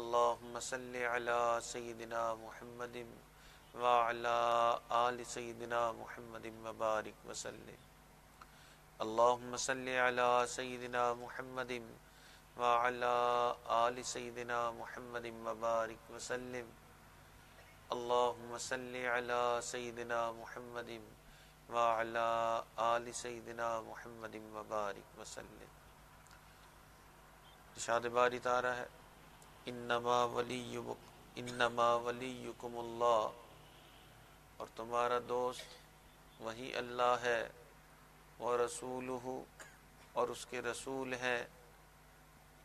اللهم صل على سيدنا محمد وعلى آل سيدنا محمد وبارك وسلم. اللهم صل على سيدنا محمد وعلى آل سيدنا محمد وبارك وسلم. اللهم صل على سيدنا محمد وعلى آل سيدنا محمد وبارك وسلم. ارشاد باری تارہ ہے. انما ولیک انما ولیکم اللہ۔ اور تمہارا دوست وہی اللہ ہے وہ رسول اور اس کے رسول ہیں۔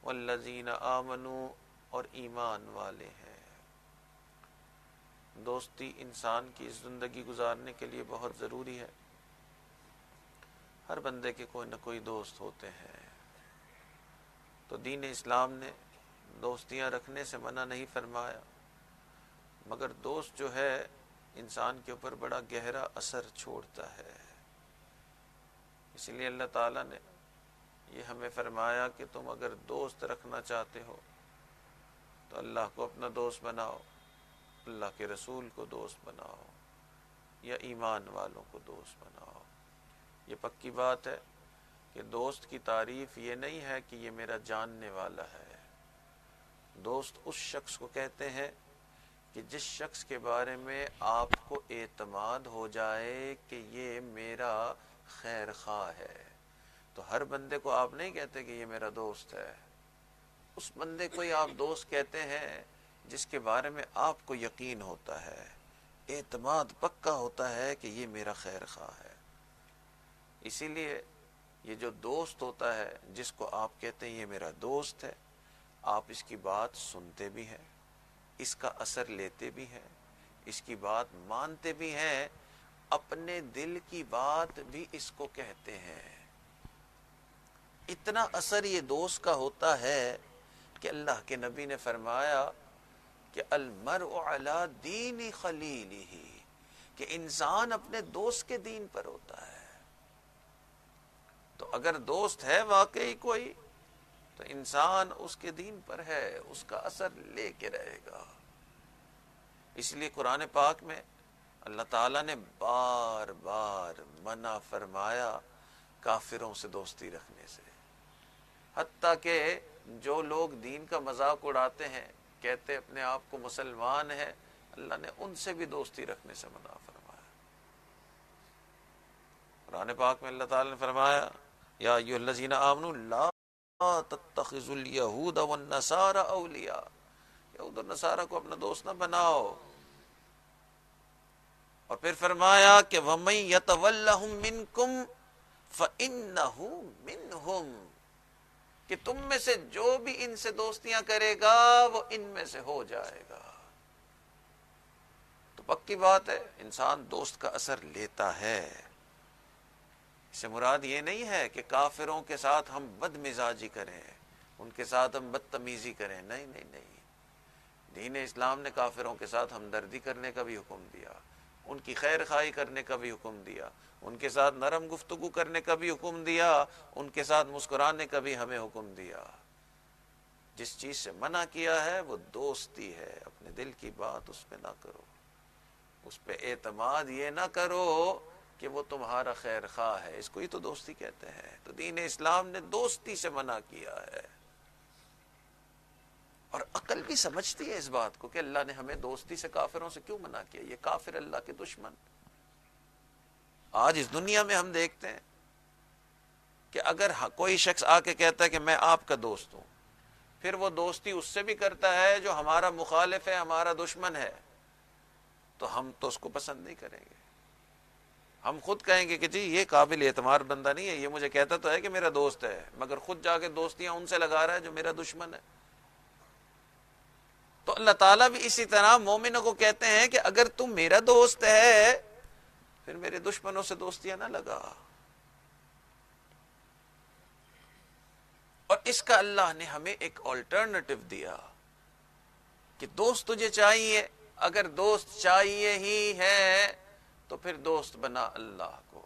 والذین آمنوا اور ایمان والے ہیں۔ دوستی انسان کی زندگی گزارنے کے لیے بہت ضروری ہے۔ ہر بندے کے کوئی نہ کوئی دوست ہوتے ہیں۔ تو دین اسلام نے دوستیاں رکھنے سے منع نہیں فرمایا۔ مگر دوست جو ہے، انسان کے اوپر بڑا گہرا اثر چھوڑتا ہے۔ اسی لیے اللہ تعالیٰ نے یہ ہمیں فرمایا کہ تم اگر دوست رکھنا چاہتے ہو، تو اللہ کو اپنا دوست بناؤ، اللہ کے رسول کو دوست بناؤ، یا ایمان والوں کو دوست بناؤ۔ یہ پکی بات ہے کہ دوست کی تعریف یہ نہیں ہے کہ یہ میرا جاننے والا ہے۔ دوست اس شخص کو کہتے ہیں کہ جس شخص کے بارے میں آپ کو اعتماد ہو جائے کہ یہ میرا خیر خواہ ہے۔ تو ہر بندے کو آپ نہیں کہتے کہ یہ میرا دوست ہے۔ اس بندے کو ہی آپ دوست کہتے ہیں جس کے بارے میں آپ کو یقین ہوتا ہے۔ اعتماد پکا ہوتا ہے کہ یہ میرا خیر خواہ ہے۔ اسی لیے یہ جو دوست ہوتا ہے جس کو آپ کہتے ہیں یہ میرا دوست ہے آپ اس کی بات سنتے بھی ہیں، اس کا اثر لیتے بھی ہیں، اس کی بات مانتے بھی ہیں، اپنے دل کی بات بھی اس کو کہتے ہیں۔ اتنا اثر یہ دوست کا ہوتا ہے کہ اللہ کے نبی نے فرمایا کہ المرء علی دین خلیلی کہ انسان اپنے دوست کے دین پر ہوتا ہے۔ تو اگر دوست ہے واقعی کوئی تو انسان اس کے دین پر ہے، اس کا اثر لے کے رہے گا۔ اس لیے قرآن پاک میں اللہ تعالیٰ نے بار بار منع فرمایا کافروں سے دوستی رکھنے سے۔ حتیٰ کہ جو لوگ دین کا مذاق اڑاتے ہیں، کہتے اپنے آپ کو مسلمان ہیں، اللہ نے ان سے بھی دوستی رکھنے سے منع فرمایا۔ قرآن پاک میں اللہ تعالیٰ نے فرمایا، یا لا تتخذ الیہود والنصارى اولیاء یہود و نصارہ کو اپنا دوست نہ بناؤ. اور پھر فرمایا کہ وَمَن يَتَوَلَّهُم مِّنكُمْ فَإِنَّهُ مِنْهُمْ. کہ تم میں سے جو بھی ان سے دوستیاں کرے گا وہ ان میں سے ہو جائے گا. تو پکی بات ہے، انسان دوست کا اثر لیتا ہے. سے مراد یہ نہیں ہے کہ کافروں کے ساتھ ہم بد مزاجی کریں، ان کے ساتھ ہم بدتمیزی کریں۔ نہیں نہیں نہیں۔ دین اسلام نے کافروں کے ساتھ ہمدردی کرنے کا بھی حکم دیا، ان کی خیر خواہی کرنے کا بھی حکم دیا، ان کے ساتھ نرم گفتگو کرنے کا بھی حکم دیا، ان کے ساتھ مسکرانے کا بھی ہمیں حکم دیا۔ جس چیز سے منع کیا ہے وہ دوستی ہے، اپنے دل کی بات اس پہ نہ کرو۔ اس پہ اعتماد یہ نہ کرو کہ وہ تمہارا خیر خواہ ہے۔ اس کو ہی تو دوستی کہتے ہیں۔ تو دین اسلام نے دوستی سے منع کیا ہے۔ اور عقل بھی سمجھتی ہے اس بات کو کہ اللہ نے ہمیں دوستی سے کافروں سے کیوں منع کیا؟ یہ کافر اللہ کے دشمن۔ آج اس دنیا میں ہم دیکھتے ہیں کہ اگر ہاں، کوئی شخص آ کے کہتا ہے کہ میں آپ کا دوست ہوں، پھر وہ دوستی اس سے بھی کرتا ہے جو ہمارا مخالف ہے، ہمارا دشمن ہے۔ تو ہم تو اس کو پسند نہیں کریں گے۔ ہم خود کہیں گے کہ جی یہ قابل اعتماد بندہ نہیں ہے، یہ مجھے کہتا تو ہے کہ میرا دوست ہے، مگر خود جا کے دوستیاں ان سے لگا رہا ہے جو میرا دشمن ہے۔ تو اللہ تعالیٰ بھی اسی طرح مومنوں کو کہتے ہیں کہ اگر تم میرا دوست ہے، پھر میرے دشمنوں سے دوستیاں نہ لگا۔ اور اس کا اللہ نے ہمیں ایک آلٹرنیٹو دیا کہ دوست تجھے چاہیے، اگر دوست چاہیے ہی ہے تو پھر دوست بنا اللہ کو۔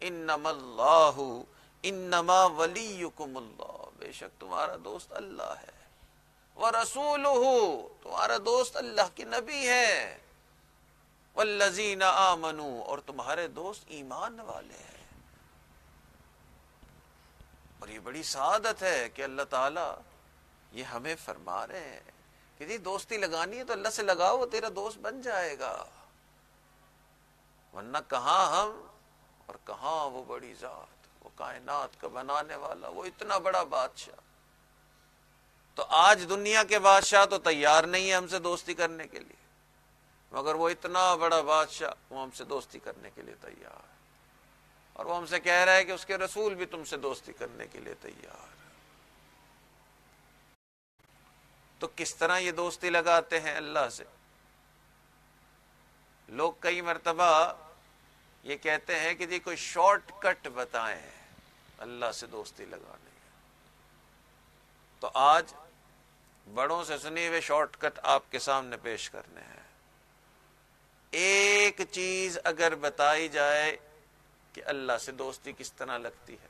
انما اللہ انما ولیکم اللہ۔ بے شک تمہارا دوست اللہ ہے۔ رسول تمہارا دوست اللہ کے نبی ہے۔ والذین آمنو اور تمہارے دوست ایمان والے ہیں۔ اور یہ بڑی سعادت ہے کہ اللہ تعالی یہ ہمیں فرما رہے ہیں۔ کہ جی دوستی لگانی ہے تو اللہ سے لگاؤ وہ تیرا دوست بن جائے گا۔ ورنہ کہاں ہم اور کہاں وہ بڑی ذات، وہ کائنات کا بنانے والا، وہ اتنا بڑا بادشاہ۔ تو آج دنیا کے بادشاہ تو تیار نہیں ہے ہم سے دوستی کرنے کے لیے، مگر وہ اتنا بڑا بادشاہ وہ ہم سے دوستی کرنے کے لیے تیار۔ ہے اور وہ ہم سے کہہ رہا ہے کہ اس کے رسول بھی تم سے دوستی کرنے کے لیے تیار۔ تو کس طرح یہ دوستی لگاتے ہیں اللہ سے؟ لوگ کئی مرتبہ یہ کہتے ہیں کہ جی کوئی شارٹ کٹ بتائیں، اللہ سے دوستی لگانے تو آج بڑوں سے سنی ہوئے شارٹ کٹ آپ کے سامنے پیش کرنے ہیں۔ ایک چیز اگر بتائی جائے کہ اللہ سے دوستی کس طرح لگتی ہے،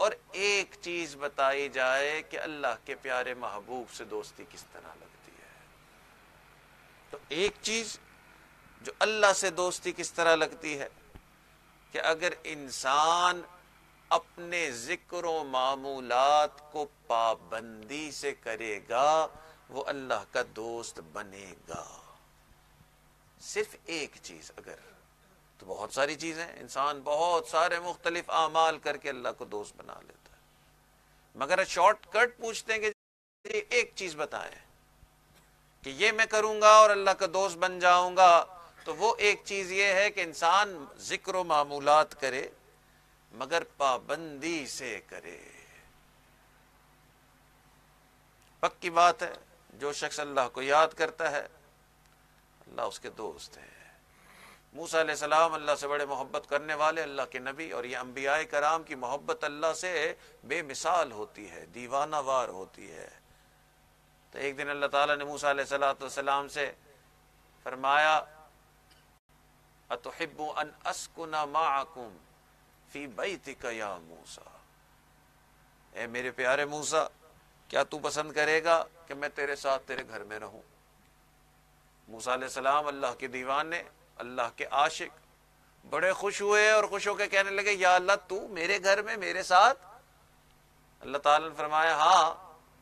اور ایک چیز بتائی جائے کہ اللہ کے پیارے محبوب سے دوستی کس طرح لگتی ہے۔ تو ایک چیز جو اللہ سے دوستی کس طرح لگتی ہے کہ اگر انسان اپنے ذکر و معمولات کو پابندی سے کرے گا، وہ اللہ کا دوست بنے گا۔ صرف ایک چیز اگر، تو بہت ساری چیزیں انسان بہت سارے مختلف اعمال کر کے اللہ کو دوست بنا لیتا ہے۔ مگر شارٹ کٹ پوچھتے ہیں کہ ایک چیز بتائیں کہ یہ میں کروں گا اور اللہ کا دوست بن جاؤں گا۔ تو وہ ایک چیز یہ ہے کہ انسان ذکر و معمولات کرے، مگر پابندی سے کرے۔ پکی بات ہے، جو شخص اللہ کو یاد کرتا ہے، اللہ اس کے دوست ہے موسا علیہ السلام اللہ سے بڑے محبت کرنے والے، اللہ کے نبی اور یہ انبیاء کرام کی محبت اللہ سے بے مثال ہوتی ہے، دیوانہ وار ہوتی ہے۔ تو ایک دن اللہ تعالیٰ نے موسا علیہ السلام والسلام سے فرمایا اتحب ان اسکن معکم فی بیتک یا موسا اے میرے پیارے موسا کیا تو پسند کرے گا کہ میں تیرے ساتھ تیرے گھر میں رہوں؟ موسا علیہ السلام اللہ کے دیوان نے، اللہ کے عاشق، بڑے خوش ہوئے اور خوش ہو کے کہنے لگے، یا اللہ، تو میرے گھر میں، میرے ساتھ؟ اللہ تعالی نے فرمایا ہاں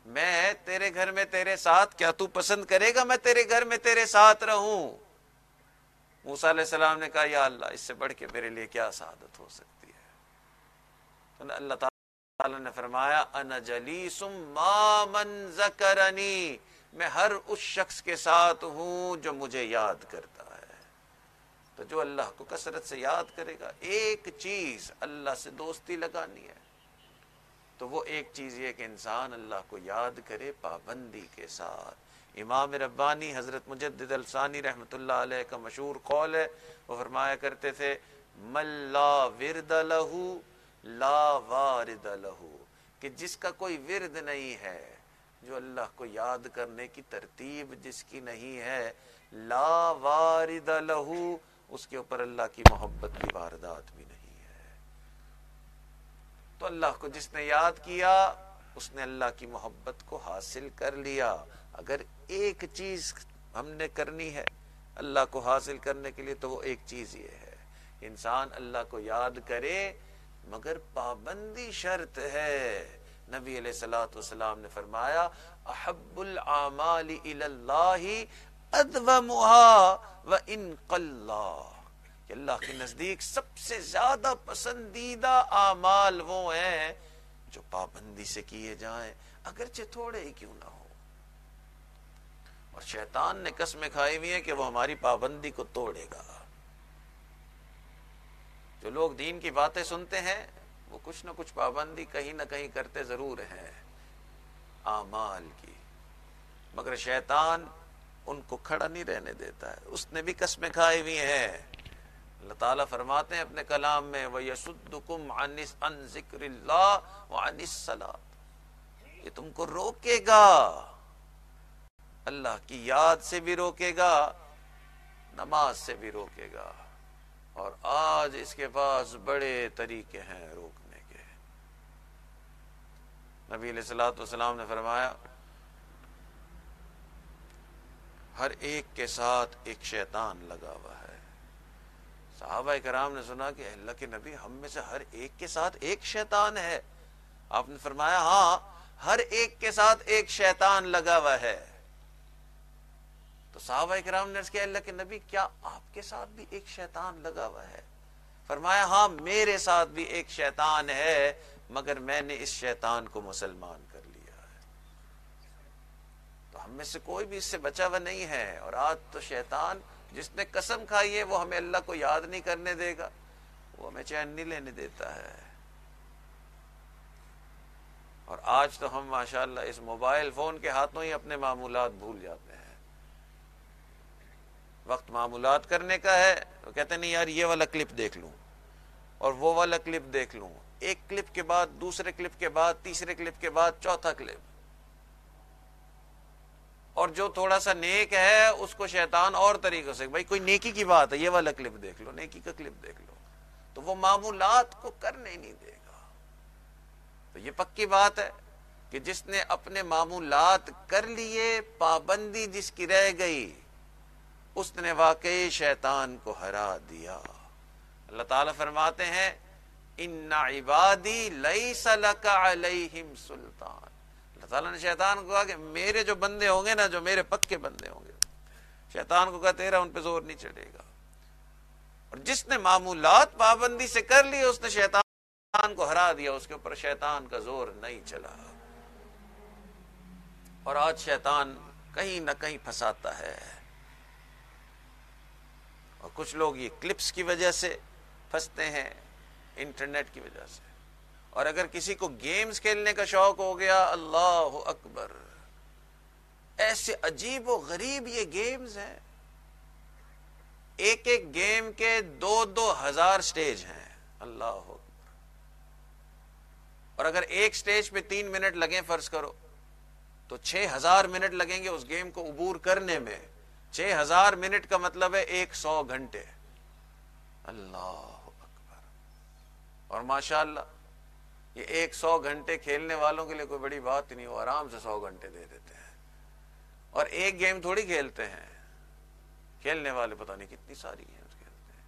میں تیرے گھر میں تیرے ساتھ، کیا تو پسند کرے گا میں تیرے گھر میں تیرے ساتھ رہوں؟ موسا علیہ السلام نے کہا، یا اللہ، اس سے بڑھ کے میرے لیے کیا سعادت ہو سکتی ہے؟ تو اللہ تعالی نے فرمایا، انا جلیسم ما من ذکرنی. میں ہر اس شخص کے ساتھ ہوں جو مجھے یاد کرتا ہے۔ تو جو اللہ کو کثرت سے یاد کرے گا، ایک چیز اللہ سے دوستی لگانی ہے۔ تو وہ ایک چیز یہ کہ انسان اللہ کو یاد کرے پابندی کے ساتھ۔ امام ربانی حضرت مجدد السانی رحمت اللہ علیہ کا مشہور قول ہے، وہ فرمایا کرتے تھے ملا ورد لہو لا وارد لہو کہ جس کا کوئی ورد نہیں ہے، جو اللہ کو یاد کرنے کی ترتیب جس کی نہیں ہے، لا وارد لہو اس کے اوپر اللہ کی محبت کی واردات بھی نہیں ہے۔ تو اللہ کو جس نے یاد کیا، اس نے اللہ کی محبت کو حاصل کر لیا۔ اگر ایک چیز ہم نے کرنی ہے، اللہ کو حاصل کرنے کے لیے تو وہ ایک چیز یہ ہے۔ انسان اللہ کو یاد کرے، مگر پابندی شرط ہے۔ نبی علیہ السلاۃ والسلام نے فرمایا، احب العمال اللہ و ان کہ اللہ کے نزدیک سب سے زیادہ پسندیدہ اعمال وہ ہیں جو پابندی سے کیے جائیں۔ اگرچہ تھوڑے ہی کیوں نہ ہو۔ اور شیطان نے قسمیں کھائی ہوئی ہیں کہ وہ ہماری پابندی کو توڑے گا۔ جو لوگ دین کی باتیں سنتے ہیں، وہ کچھ نہ کچھ پابندی کہیں نہ کہیں کرتے ضرور ہیں۔ اعمال کی۔ مگر شیطان ان کو کھڑا نہیں رہنے دیتا ہے۔ اس نے بھی قسمیں کھائی ہوئی ہیں؟ اللہ تعالیٰ فرماتے ہیں اپنے کلام میں وہ یسدکم ذکر اللہ الصلاۃ یہ تم کو روکے گا۔ اللہ کی یاد سے بھی روکے گا، نماز سے بھی روکے گا۔ اور آج اس کے پاس بڑے طریقے ہیں روکنے کے۔ نبی علیہ السلاۃ والسلام نے فرمایا، ہر ایک کے ساتھ ایک شیطان لگا ہوا ہے۔ صحابہ کرام نے سنا کہ اللہ کے نبی، ہم میں سے ہر ایک کے ساتھ ایک شیطان ہے۔ آپ نے فرمایا ہاں ہر ایک کے ساتھ ایک شیطان لگا ہوا ہے۔ تو صحابہ کرام نے کیا، اللہ کے نبی، کیا آپ کے ساتھ بھی ایک شیطان لگا ہوا ہے؟ فرمایا ہاں میرے ساتھ بھی ایک شیطان ہے، مگر میں نے اس شیطان کو مسلمان کر لیا ہے۔ تو ہم میں سے کوئی بھی اس سے بچا ہوا نہیں ہے، اور آج تو شیطان جس نے قسم کھائی ہے، وہ ہمیں اللہ کو یاد نہیں کرنے دے گا۔ وہ ہمیں چین نہیں لینے دیتا ہے۔ اور آج تو ہم ماشاءاللہ اس موبائل فون کے ہاتھوں ہی اپنے معمولات بھول جاتے ہیں۔ وقت معمولات کرنے کا ہے، تو کہتے نہیں یار یہ والا کلپ دیکھ لوں۔ اور وہ والا کلپ دیکھ لوں۔ ایک کلپ کے بعد، دوسرے کلپ کے بعد، تیسرے کلپ کے بعد، چوتھا کلپ۔ اور جو تھوڑا سا نیک ہے، اس کو شیطان اور طریقے سے، بھائی کوئی نیکی کی بات ہے، یہ والا کلپ دیکھ لو، نیکی کا کلپ دیکھ لو۔ تو وہ معمولات کو کرنے نہیں دے گا۔ تو یہ پکی بات ہے کہ جس نے اپنے معمولات کر لیے، پابندی جس کی رہ گئی اس نے واقعی شیطان کو ہرا دیا۔ اللہ تعالیٰ فرماتے ہیں ان عبادی لیس لک علیہم سلطان۔ اللہ تعالیٰ نے شیطان کو کہا کہ میرے جو بندے ہوں گے نا، جو میرے پکے بندے ہوں گے، شیطان کو کہا تیرا ان پہ زور نہیں چڑھے گا۔ اور جس نے معمولات پابندی سے کر لی، اس نے شیطان کو ہرا دیا، اس کے اوپر شیطان کا زور نہیں چلا۔ اور آج شیطان کہیں نہ کہیں پھنساتا ہے۔ اور کچھ لوگ یہ کلپس کی وجہ سے پھنستے ہیں، انٹرنیٹ کی وجہ سے۔ اور اگر کسی کو گیمز کھیلنے کا شوق ہو گیا، اللہ اکبر۔ ایسے عجیب و غریب یہ گیمز ہیں۔ ایک ایک گیم کے دو دو ہزار سٹیج ہیں۔ اللہ اکبر۔ اور اگر ایک سٹیج پہ تین منٹ لگیں، فرض کرو، تو چھ ہزار منٹ لگیں گے اس گیم کو عبور کرنے میں۔ چھ ہزار منٹ کا مطلب ہے ایک سو گھنٹے۔ اللہ اکبر۔ اور ماشاء اللہ یہ ایک سو گھنٹے کھیلنے والوں کے لیے کوئی بڑی بات نہیں، وہ آرام سے سو گھنٹے دے دیتے ہیں۔ اور ایک گیم تھوڑی کھیلتے ہیں۔ کھیلنے والے پتہ نہیں کتنی ساری گیمز کھیلتے ہیں۔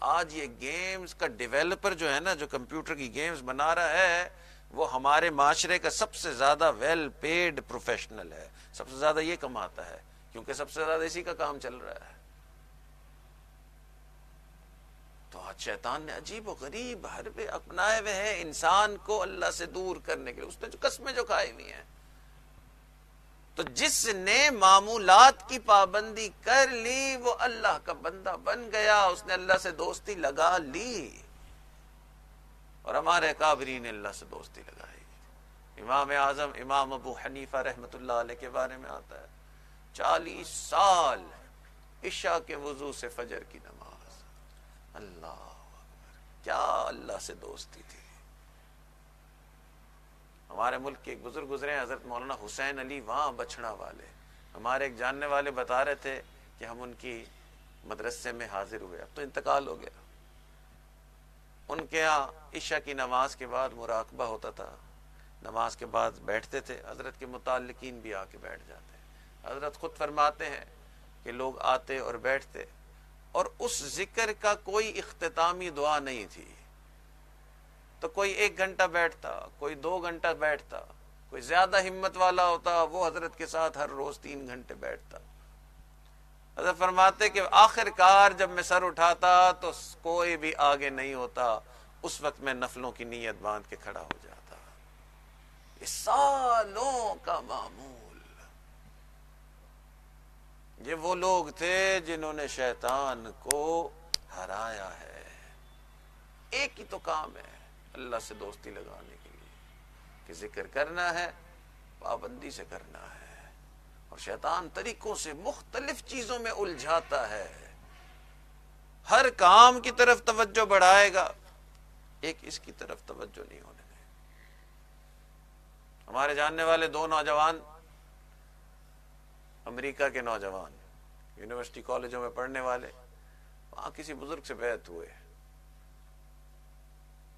آج یہ گیمز کا ڈیویلپر جو ہے نا، جو کمپیوٹر کی گیمز بنا رہا ہے، وہ ہمارے معاشرے کا سب سے زیادہ ویل پیڈ پروفیشنل ہے۔ سب سے زیادہ یہ کماتا ہے۔ کیونکہ سب سے زیادہ اسی کا کام چل رہا ہے۔ تو آج شیطان نے عجیب و غریب حربے اپنائے ہوئے ہیں انسان کو اللہ سے دور کرنے کے لیے۔ اس نے جو قسمیں جو کھائی ہوئی ہیں۔ تو جس نے معمولات کی پابندی کر لی، وہ اللہ کا بندہ بن گیا۔ اس نے اللہ سے دوستی لگا لی۔ اور ہمارے کابری نے اللہ سے دوستی لگائی۔ امام اعظم امام ابو حنیفہ رحمت اللہ علیہ کے بارے میں آتا ہے۔ چالیس سال عشاء کے وضو سے فجر کی نماز۔ اللہ کیا اللہ سے دوستی تھی۔ ہمارے ملک کے ایک بزرگ گزرے ہیں، حضرت مولانا حسین علی وہاں بچھڑا والے۔ ہمارے ایک جاننے والے بتا رہے تھے کہ ہم ان کی مدرسے میں حاضر ہوئے۔ اب تو انتقال ہو گیا۔ ان کے یہاں عشاء کی نماز کے بعد مراقبہ ہوتا تھا۔ نماز کے بعد بیٹھتے تھے، حضرت کے متعلقین بھی آ کے بیٹھ جاتے۔ حضرت خود فرماتے ہیں کہ لوگ آتے اور بیٹھتے اور اس ذکر کا کوئی اختتامی دعا نہیں تھی۔ تو کوئی ایک گھنٹہ بیٹھتا، کوئی دو گھنٹہ بیٹھتا، کوئی زیادہ ہمت والا ہوتا، وہ حضرت کے ساتھ ہر روز تین گھنٹے بیٹھتا۔ حضرت فرماتے کہ آخر کار جب میں سر اٹھاتا تو کوئی بھی آگے نہیں ہوتا، اس وقت میں نفلوں کی نیت باندھ کے کھڑا ہو جاتا۔ یہ سالوں کا معمول یہ وہ لوگ تھے جنہوں نے شیطان کو ہرایا ہے۔ ایک ہی تو کام ہے اللہ سے دوستی لگانے کے لیے کہ ذکر کرنا ہے، پابندی سے کرنا ہے۔ اور شیطان طریقوں سے مختلف چیزوں میں الجھاتا ہے۔ ہر کام کی طرف توجہ بڑھائے گا، ایک اس کی طرف توجہ نہیں ہونے دے۔ ہمارے جاننے والے دو نوجوان امریکہ کے نوجوان، یونیورسٹی کالجوں میں پڑھنے والے، وہاں کسی بزرگ سے بیعت ہوئے۔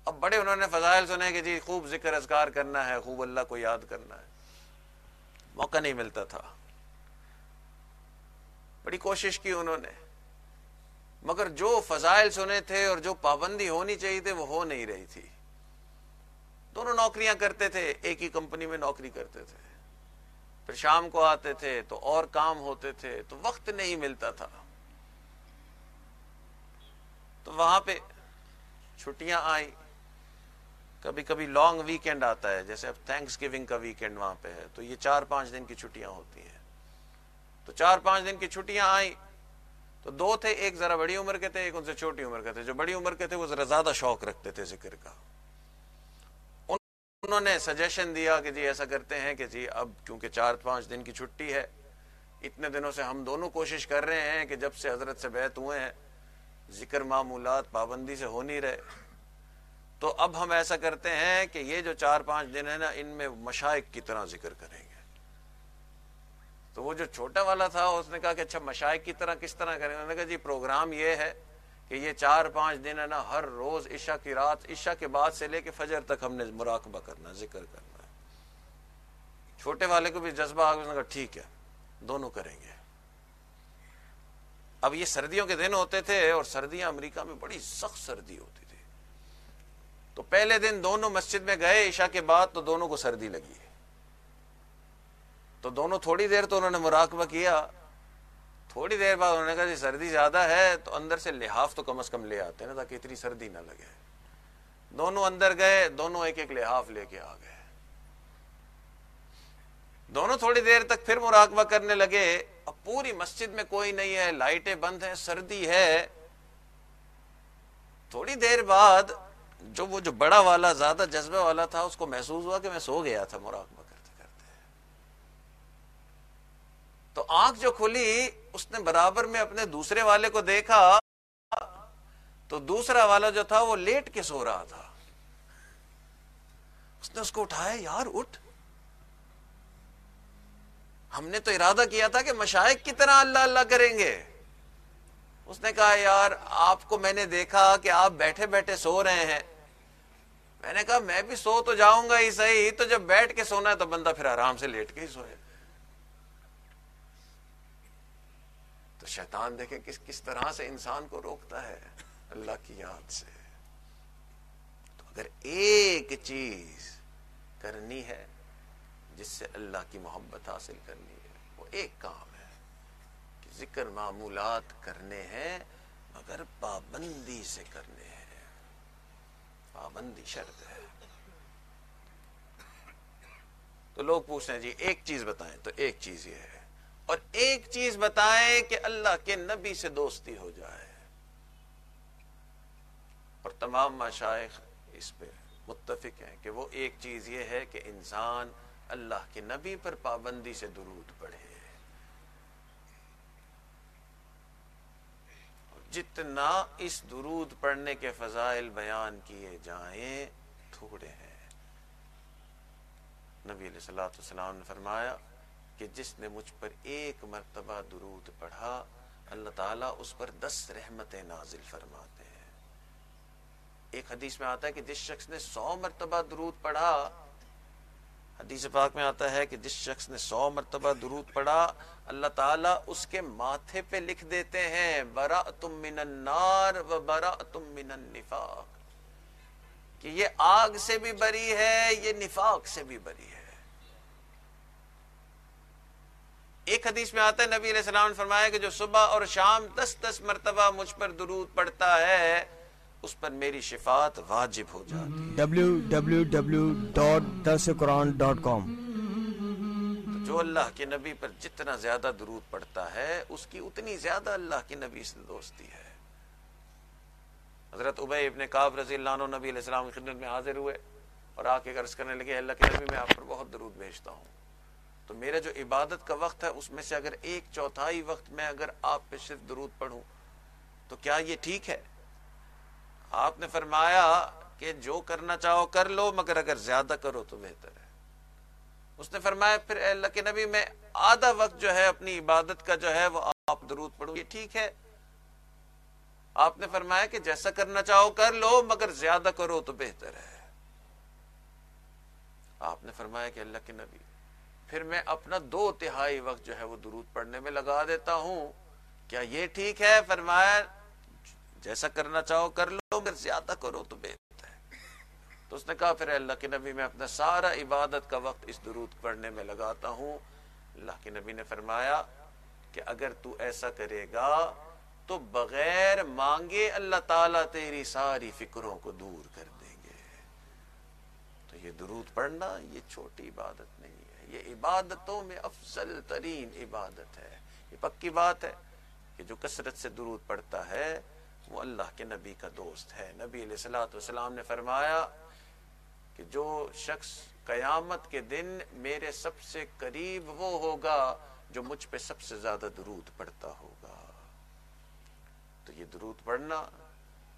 اب بڑے انہوں نے فضائل سنے کہ جی خوب ذکر اذکار کرنا ہے، خوب اللہ کو یاد کرنا ہے۔ موقع نہیں ملتا تھا۔ بڑی کوشش کی انہوں نے۔ مگر جو فضائل سنے تھے اور جو پابندی ہونی چاہیے تھے وہ ہو نہیں رہی تھی۔ دونوں نوکریاں کرتے تھے، ایک ہی کمپنی میں نوکری کرتے تھے۔ پھر شام کو آتے تھے تو اور کام ہوتے تھے تو وقت نہیں ملتا تھا۔ تو وہاں پہ چھٹیاں آئی کبھی کبھی لانگ ویکینڈ آتا ہے، جیسے اب تھینکس گیونگ کا ویکینڈ وہاں پہ ہے، تو یہ چار پانچ دن کی چھٹیاں ہوتی ہیں۔ تو چار پانچ دن کی چھٹیاں آئیں۔ تو دو تھے، ایک ذرا بڑی عمر کے تھے، ایک ان سے چھوٹی عمر کے تھے۔ جو بڑی عمر کے تھے، وہ ذرا زیادہ شوق رکھتے تھے ذکر کا۔ انہوں نے سجیشن دیا کہ جی ایسا کرتے ہیں کہ جی اب کیونکہ چار پانچ دن کی چھٹی ہے، اتنے دنوں سے ہم دونوں کوشش کر رہے ہیں کہ جب سے حضرت سے بیعت ہوئے ہیں، ذکر معمولات پابندی سے ہو نہیں رہے۔ تو اب ہم ایسا کرتے ہیں کہ یہ جو چار پانچ دن ہے نا، ان میں مشائق کی طرح ذکر کریں گے۔ تو وہ جو چھوٹا والا تھا، اس نے کہا کہ اچھا مشائق کی طرح کس طرح کریں انہوں نے کہا جی پروگرام یہ ہے کہ یہ چار پانچ دن ہے نا، ہر روز عشاء کی رات، عشاء کے بعد سے لے کے فجر تک ہم نے مراقبہ کرنا، ذکر کرنا ہے۔ چھوٹے والے کو بھی جذبہ آ کہا ٹھیک ہے، دونوں کریں گے۔ اب یہ سردیوں کے دن ہوتے تھے اور سردیاں امریکہ میں بڑی سخت سردی ہوتی تھی۔ تو پہلے دن دونوں مسجد میں گئے، عشاء کے بعد تو دونوں کو سردی لگی۔ تو دونوں تھوڑی دیر تو انہوں نے مراقبہ کیا تھوڑی دیر بعد انہوں نے کہا جی سردی زیادہ ہے تو اندر سے لحاف تو کم از کم لے آتے ہیں نا تاکہ اتنی سردی نہ لگے۔ دونوں اندر گئے، دونوں ایک ایک لحاف لے کے آ گئے۔ دونوں تھوڑی دیر تک پھر مراقبہ کرنے لگے۔ اب پوری مسجد میں کوئی نہیں ہے، لائٹیں بند ہیں، سردی ہے۔ تھوڑی دیر بعد جو وہ جو بڑا والا، زیادہ جذبہ والا تھا، اس کو محسوس ہوا کہ میں سو گیا تھا مراقبہ کرتے کرتے۔ تو آنکھ جو کھلی اس نے برابر میں اپنے دوسرے والے کو دیکھا تو دوسرا والا جو تھا وہ لیٹ کے سو رہا تھا۔ اس نے اس کو اٹھایا، یار، اٹھ۔ ہم نے تو ارادہ کیا تھا کہ مشائق کی طرح اللہ اللہ کریں گے۔ اس نے کہا، یار، آپ کو میں نے دیکھا کہ آپ بیٹھے بیٹھے سو رہے ہیں۔ میں نے کہا، میں بھی سو تو جاؤں گا ہی صحیح، تو جب بیٹھ کے سونا ہے تو بندہ پھر آرام سے لیٹ کے ہی سوئے۔ شیطان دیکھیں کس کس طرح سے انسان کو روکتا ہے اللہ کی یاد سے۔ تو اگر ایک چیز کرنی ہے جس سے اللہ کی محبت حاصل کرنی ہے، وہ ایک کام ہے کہ ذکر معمولات کرنے ہیں مگر پابندی سے کرنے ہیں۔ پابندی شرط ہے۔ تو لوگ پوچھتے ہیں جی ایک چیز بتائیں تو ایک چیز یہ ہے۔ اور ایک چیز بتائیں کہ اللہ کے نبی سے دوستی ہو جائے۔ اور تمام مشائق اس پہ متفق ہیں کہ وہ ایک چیز یہ ہے کہ انسان اللہ کے نبی پر پابندی سے درود پڑھے۔ جتنا اس درود پڑھنے کے فضائل بیان کیے جائیں، تھوڑے ہیں۔ نبی علیہ السلام نے فرمایا کہ جس نے مجھ پر ایک مرتبہ درود پڑھا، اللہ تعالیٰ اس پر دس رحمتیں نازل فرماتے ہیں۔ ایک حدیث میں آتا ہے کہ جس شخص نے سو مرتبہ درود پڑھا، حدیث پاک میں آتا ہے کہ جس شخص نے سو مرتبہ درود پڑھا، اللہ تعالیٰ اس کے ماتھے پہ لکھ دیتے ہیں برا تم من النار و برا تم من النفاق کہ یہ آگ سے بھی بری ہے، یہ نفاق سے بھی بری ہے۔ ایک حدیث میں آتا ہے نبی علیہ السلام نے فرمایا کہ جو صبح اور شام دس دس مرتبہ مجھ پر درود پڑتا ہے اس پر میری شفاعت واجب ہو جاتی www.dasquran.com جو اللہ کے نبی پر جتنا زیادہ درود پڑتا ہے اس کی اتنی زیادہ اللہ کے نبی سے دوستی ہے۔ حضرت عبی ابن قاب رضی اللہ عنہ نبی علیہ السلام کی خدمت میں حاضر ہوئے اور آ کے عرض کرنے لگے اللہ کے نبی میں آپ پر بہت درود بھیجتا ہوں۔ تو میرا جو عبادت کا وقت ہے، اس میں سے اگر ایک چوتھائی وقت میں اگر آپ پہ صرف درود پڑھوں، تو کیا یہ ٹھیک ہے؟ آپ نے فرمایا کہ جو کرنا چاہو کر لو، مگر اگر زیادہ کرو تو بہتر ہے۔ اس نے فرمایا، پھر اللہ کے نبی، میں آدھا وقت جو ہے اپنی عبادت کا جو ہے، وہ آپ درود پڑھو یہ ٹھیک ہے۔ آپ نے فرمایا کہ جیسا کرنا چاہو کر لو، مگر زیادہ کرو تو بہتر ہے۔ آپ نے فرمایا کہ اللہ کے نبی پھر میں اپنا دو تہائی وقت جو ہے وہ درود پڑھنے میں لگا دیتا ہوں۔ کیا یہ ٹھیک ہے؟ فرمایا، جیسا کرنا چاہو کر لو اگر زیادہ کرو تو بہتر ہے۔ تو اس نے کہا، پھر اللہ کے نبی، میں اپنا سارا عبادت کا وقت اس درود پڑھنے میں لگاتا ہوں۔ اللہ کے نبی نے فرمایا کہ اگر تو ایسا کرے گا، تو بغیر مانگے اللہ تعالیٰ تیری ساری فکروں کو دور کر دیں گے۔ تو یہ درود پڑھنا، یہ چھوٹی عبادت یہ عبادتوں میں افضل ترین عبادت ہے۔ یہ پکی بات ہے کہ جو کثرت سے درود پڑھتا ہے، وہ اللہ کے نبی کا دوست ہے۔ نبی علیہ السلاۃ والسلام نے فرمایا کہ جو شخص قیامت کے دن میرے سب سے قریب وہ ہوگا جو مجھ پہ سب سے زیادہ درود پڑھتا ہوگا۔ تو یہ درود پڑھنا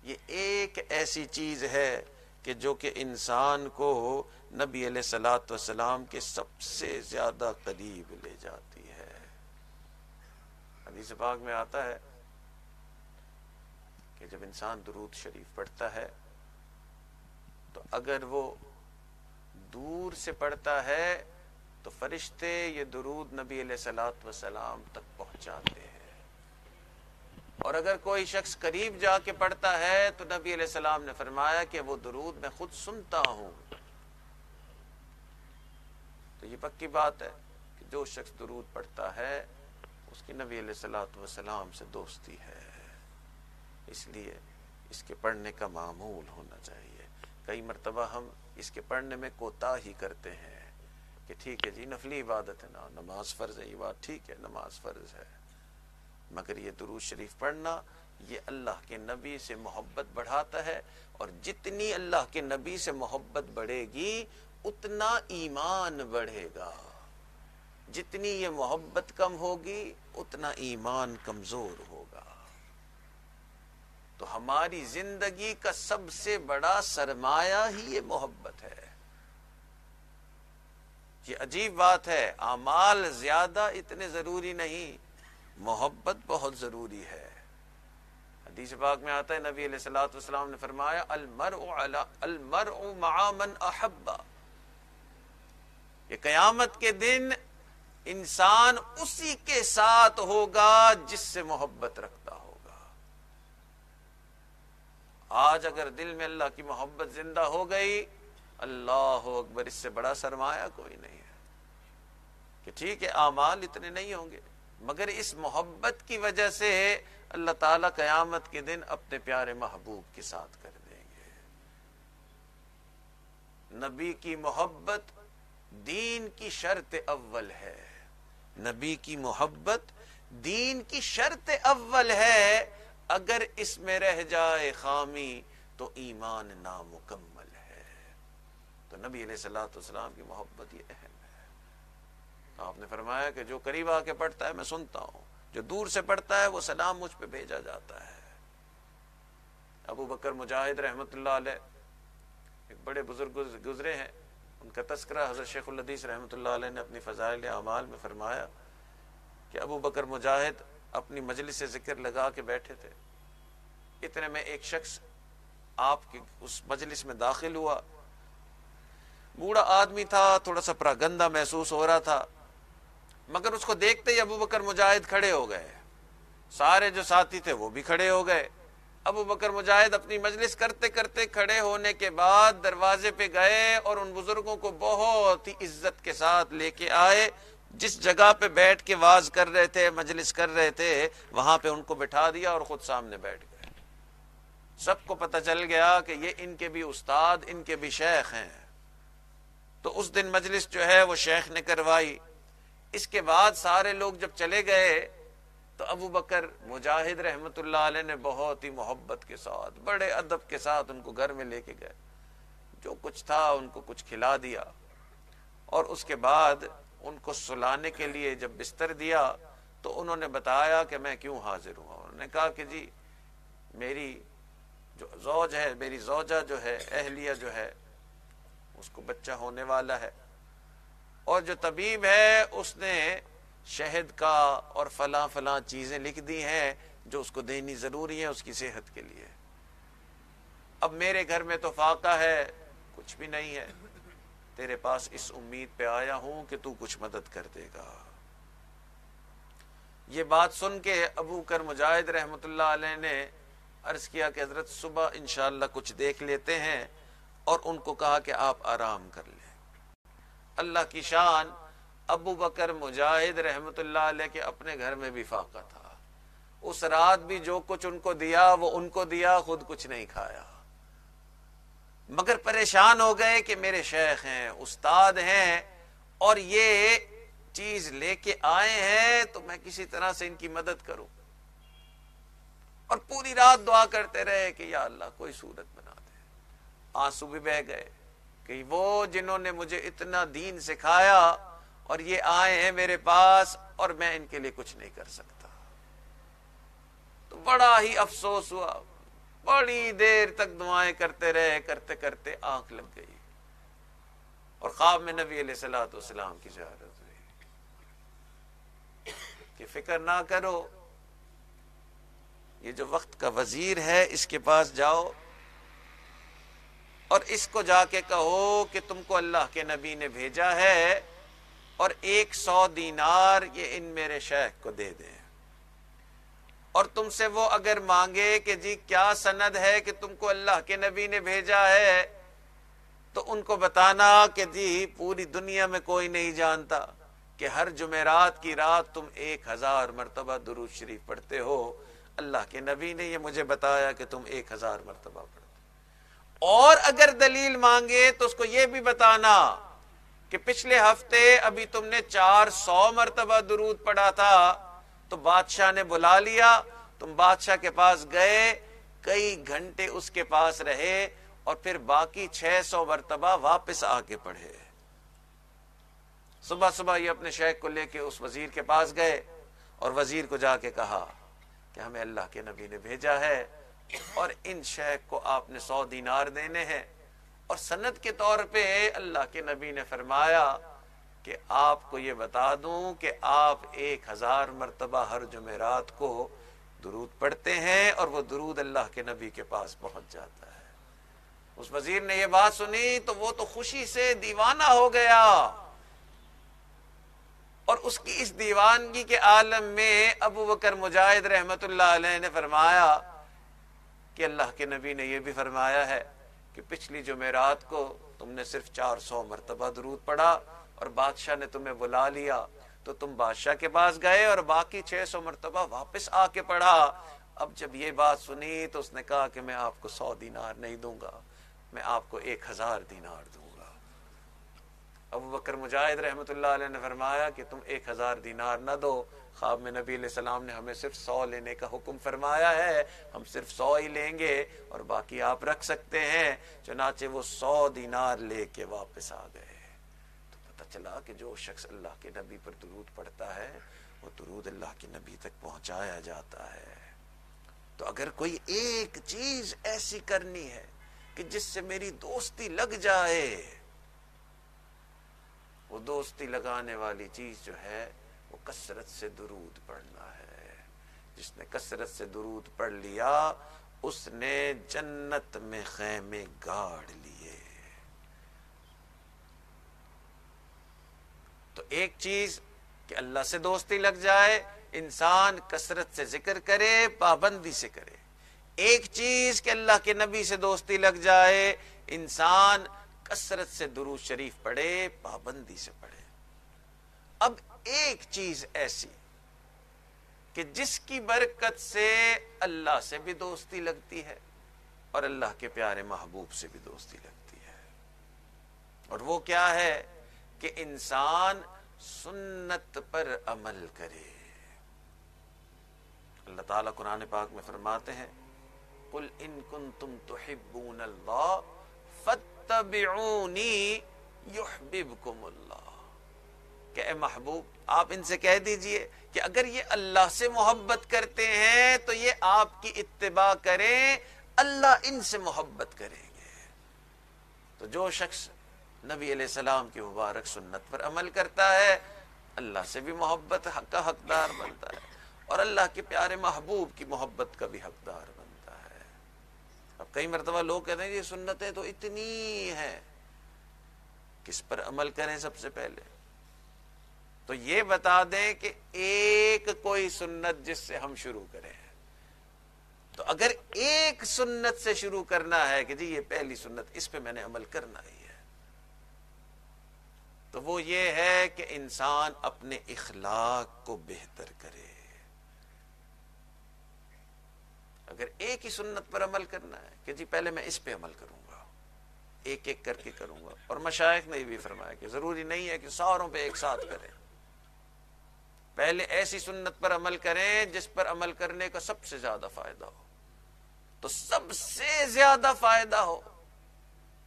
یہ ایک ایسی چیز ہے کہ جو کہ انسان کو نبی علیہ سلاۃ وسلام کے سب سے زیادہ قریب لے جاتی ہے۔ حدیث پاک میں آتا ہے کہ جب انسان درود شریف پڑھتا ہے تو اگر وہ دور سے پڑھتا ہے تو فرشتے یہ درود نبی علیہ سلاۃ وسلام تک پہنچاتے ہیں۔ اور اگر کوئی شخص قریب جا کے پڑھتا ہے تو نبی علیہ السلام نے فرمایا کہ وہ درود میں خود سنتا ہوں۔ تو یہ پکی بات ہے کہ جو شخص درود پڑھتا ہے، اس کی نبی علیہ السلاۃ وسلام سے دوستی ہے۔ اس لیے اس کے پڑھنے کا معمول ہونا چاہیے۔ کئی مرتبہ ہم اس کے پڑھنے میں کوتا ہی کرتے ہیں کہ ٹھیک ہے جی نفلی عبادت ہے نا، نماز فرض ہے، یہ بات ٹھیک ہے، نماز فرض ہے۔ مگر یہ درود شریف پڑھنا یہ اللہ کے نبی سے محبت بڑھاتا ہے اور جتنی اللہ کے نبی سے محبت بڑھے گی، اتنا ایمان بڑھے گا۔ جتنی یہ محبت کم ہوگی، اتنا ایمان کمزور ہوگا۔ تو ہماری زندگی کا سب سے بڑا سرمایہ ہی یہ محبت ہے۔ یہ عجیب بات ہے، اعمال زیادہ اتنے ضروری نہیں۔ محبت بہت ضروری ہے۔ حدیث پاک میں آتا ہے، نبی علیہ السلاۃ والسلام نے فرمایا، المرء مع من احبا یہ قیامت کے دن انسان اسی کے ساتھ ہوگا جس سے محبت رکھتا ہوگا۔ آج اگر دل میں اللہ کی محبت زندہ ہو گئی، اللہ اکبر اس سے بڑا سرمایہ کوئی نہیں ہے۔ کہ ٹھیک ہے، اعمال اتنے نہیں ہوں گے۔ مگر اس محبت کی وجہ سے اللہ تعالی قیامت کے دن اپنے پیارے محبوب کے ساتھ کر دیں گے۔ نبی کی محبت دین کی شرط اول ہے۔ نبی کی محبت دین کی شرط اول ہے۔ اگر اس میں رہ جائے خامی تو ایمان نامکمل ہے۔ تو نبی علیہ السلام والسلام کی محبت یہ اہم آپ نے فرمایا کہ جو قریب آ کے پڑھتا ہے میں سنتا ہوں۔ جو دور سے پڑھتا ہے وہ سلام مجھ پہ بھیجا جاتا ہے۔ ابو بکر مجاہد رحمت اللہ علیہ ایک بڑے بزرگ گزرے ہیں۔ ان کا تذکرہ حضرت شیخ الحدیث رحمۃ اللہ علیہ نے اپنی فضائل اعمال میں فرمایا کہ ابو بکر مجاہد اپنی مجلس سے ذکر لگا کے بیٹھے تھے۔ اتنے میں ایک شخص آپ کی اس مجلس میں داخل ہوا۔ بوڑھا آدمی تھا، تھوڑا سا پراگندہ محسوس ہو رہا تھا۔ مگر اس کو دیکھتے ہی ابو بکر مجاہد کھڑے ہو گئے۔ سارے جو ساتھی تھے وہ بھی کھڑے ہو گئے۔ ابو بکر مجاہد اپنی مجلس کرتے کرتے کھڑے ہونے کے بعد دروازے پہ گئے اور ان بزرگوں کو بہت ہی عزت کے ساتھ لے کے آئے۔ جس جگہ پہ بیٹھ کے واز کر رہے تھے، مجلس کر رہے تھے، وہاں پہ ان کو بٹھا دیا اور خود سامنے بیٹھ گئے۔ سب کو پتہ چل گیا کہ یہ ان کے بھی استاد، ان کے بھی شیخ ہیں۔ تو اس دن مجلس جو ہے وہ شیخ نے کروائی۔ اس کے بعد سارے لوگ جب چلے گئے تو ابو بکر مجاہد رحمت اللہ علیہ نے بہت ہی محبت کے ساتھ، بڑے ادب کے ساتھ ان کو گھر میں لے کے گئے۔ جو کچھ تھا ان کو کچھ کھلا دیا۔ اور اس کے بعد ان کو سلانے کے لیے جب بستر دیا تو انہوں نے بتایا کہ میں کیوں حاضر ہوں۔ انہوں نے کہا کہ جی میری جو زوج ہے، میری زوجہ جو ہے، اہلیہ جو ہے، اس کو بچہ ہونے والا ہے۔ اور جو طبیب ہے، اس نے شہد کا اور فلاں فلاں چیزیں لکھ دی ہیں جو اس کو دینی ضروری ہے اس کی صحت کے لیے۔ اب میرے گھر میں تو فاقہ ہے، کچھ بھی نہیں ہے۔ تیرے پاس اس امید پہ آیا ہوں کہ تو کچھ مدد کر دے گا۔ یہ بات سن کے ابو کر مجاہد رحمت اللہ علیہ نے عرض کیا کہ حضرت صبح انشاءاللہ کچھ دیکھ لیتے ہیں اور ان کو کہا کہ آپ آرام کر لیں۔ اللہ کی شان، ابو بکر مجاہد رحمت اللہ علیہ کے اپنے گھر میں بھی فاقہ تھا۔ اس رات بھی جو کچھ ان کو دیا، وہ ان کو دیا، خود کچھ نہیں کھایا۔ مگر پریشان ہو گئے کہ میرے شیخ ہیں، استاد ہیں، اور یہ چیز لے کے آئے ہیں تو میں کسی طرح سے ان کی مدد کروں۔ اور پوری رات دعا کرتے رہے کہ یا اللہ کوئی صورت بنا دے۔ آنسو بھی بہ گئے۔ کہ وہ جنہوں نے مجھے اتنا دین سکھایا اور یہ آئے ہیں میرے پاس اور میں ان کے لیے کچھ نہیں کر سکتا۔ تو بڑا ہی افسوس ہوا۔ بڑی دیر تک دعائیں کرتے رہے، کرتے کرتے آنکھ لگ گئی۔ اور خواب میں نبی علیہ السلام والسلام کی زیارت ہوئی۔ کہ فکر نہ کرو، یہ جو وقت کا وزیر ہے، اس کے پاس جاؤ۔ اور اس کو جا کے کہو کہ تم کو اللہ کے نبی نے بھیجا ہے اور ایک سو دینار یہ ان میرے شیخ کو دے دیں۔ اور تم سے وہ اگر مانگے کہ جی کیا سند ہے کہ تم کو اللہ کے نبی نے بھیجا ہے، تو ان کو بتانا کہ جی پوری دنیا میں کوئی نہیں جانتا کہ ہر جمعرات کی رات تم ایک ہزار مرتبہ درود شریف پڑھتے ہو۔ اللہ کے نبی نے یہ مجھے بتایا کہ تم ایک ہزار مرتبہ پڑھتے اور اگر دلیل مانگے تو اس کو یہ بھی بتانا کہ پچھلے ہفتے ابھی تم نے چار سو مرتبہ درود پڑھا تھا، تو بادشاہ نے بلا لیا، تم بادشاہ کے پاس گئے، کئی گھنٹے اس کے پاس رہے اور پھر باقی چھ سو مرتبہ واپس آ کے پڑھے۔ صبح صبح یہ اپنے شیخ کو لے کے اس وزیر کے پاس گئے اور وزیر کو جا کے کہا کہ ہمیں اللہ کے نبی نے بھیجا ہے۔ اور ان شیخ کو آپ نے سو دینار دینے ہیں۔ اور سنت کے طور پہ اللہ کے نبی نے فرمایا کہ آپ کو یہ بتا دوں کہ آپ ایک ہزار مرتبہ ہر جمعرات کو درود پڑھتے ہیں اور وہ درود اللہ کے نبی کے پاس پہنچ جاتا ہے۔ اس وزیر نے یہ بات سنی تو وہ تو خوشی سے دیوانہ ہو گیا۔ اور اس کی اس دیوانگی کے عالم میں ابو بکر مجاہد رحمت اللہ علیہ نے فرمایا کہ اللہ کے نبی نے یہ بھی فرمایا ہے کہ پچھلی جمعرات کو تم نے صرف چار سو مرتبہ درود پڑھا اور بادشاہ نے تمہیں بلا لیا۔ تو تم بادشاہ کے پاس گئے اور باقی چھ سو مرتبہ واپس آ کے پڑھا۔ اب جب یہ بات سنی تو اس نے کہا کہ میں آپ کو سو دینار نہیں دوں گا، میں آپ کو ایک ہزار دینار دوں گا۔ ابو بکر مجاہد رحمت اللہ علیہ نے فرمایا کہ تم ایک ہزار دینار نہ دو۔ خواب میں نبی علیہ السلام نے ہمیں صرف سو لینے کا حکم فرمایا ہے۔ ہم صرف سو ہی لیں گے اور باقی آپ رکھ سکتے ہیں۔ چنانچہ وہ سو دینار لے کے واپس آ گئے۔ چلا کہ جو شخص اللہ کے نبی پر درود پڑھتا ہے، وہ درود اللہ کے نبی تک پہنچایا جاتا ہے۔ تو اگر کوئی ایک چیز ایسی کرنی ہے کہ جس سے میری دوستی لگ جائے، وہ دوستی لگانے والی چیز جو ہے وہ کثرت سے درود پڑھنا ہے۔ جس نے کثرت سے درود پڑھ لیا، اس نے جنت میں خیمے گاڑ لیے۔ تو ایک چیز کہ اللہ سے دوستی لگ جائے، انسان کثرت سے ذکر کرے، پابندی سے کرے۔ ایک چیز کہ اللہ کے نبی سے دوستی لگ جائے، انسان کثرت سے درو شریف پڑھے، پابندی سے پڑھے۔ اب ایک چیز ایسی کہ جس کی برکت سے اللہ سے بھی دوستی لگتی ہے اور اللہ کے پیارے محبوب سے بھی دوستی لگتی ہے۔ اور وہ کیا ہے کہ انسان سنت پر عمل کرے۔ اللہ تعالیٰ قرآن پاک میں فرماتے ہیں، قل ان کنتم تحبون اللہ فتبعونی یحببکم اللہ کہ اے محبوب، آپ ان سے کہہ دیجیے کہ اگر یہ اللہ سے محبت کرتے ہیں تو یہ آپ کی اتباع کریں، اللہ ان سے محبت کریں گے۔ تو جو شخص نبی علیہ السلام کی مبارک سنت پر عمل کرتا ہے، اللہ سے بھی محبت کا حقدار بنتا ہے، اور اللہ کے پیارے محبوب کی محبت کا بھی حقدار بنتا ہے۔ اب کئی مرتبہ لوگ کہتے ہیں یہ سنتیں تو اتنی ہیں، کس پر عمل کریں سب سے پہلے؟ تو یہ بتا دیں کہ ایک کوئی سنت جس سے ہم شروع کریں تو اگر ایک سنت سے شروع کرنا ہے کہ جی یہ پہلی سنت، اس پہ میں نے عمل کرنا ہی ہے۔ تو وہ یہ ہے کہ انسان اپنے اخلاق کو بہتر کرے۔ اگر ایک ہی سنت پر عمل کرنا ہے کہ جی پہلے میں اس پہ عمل کروں گا، ایک ایک کر کے کروں گا۔ اور مشائق نے بھی فرمایا کہ ضروری نہیں ہے کہ ساروں پہ ایک ساتھ کریں۔ پہلے ایسی سنت پر عمل کریں جس پر عمل کرنے کا سب سے زیادہ فائدہ ہو۔ تو سب سے زیادہ فائدہ ہو۔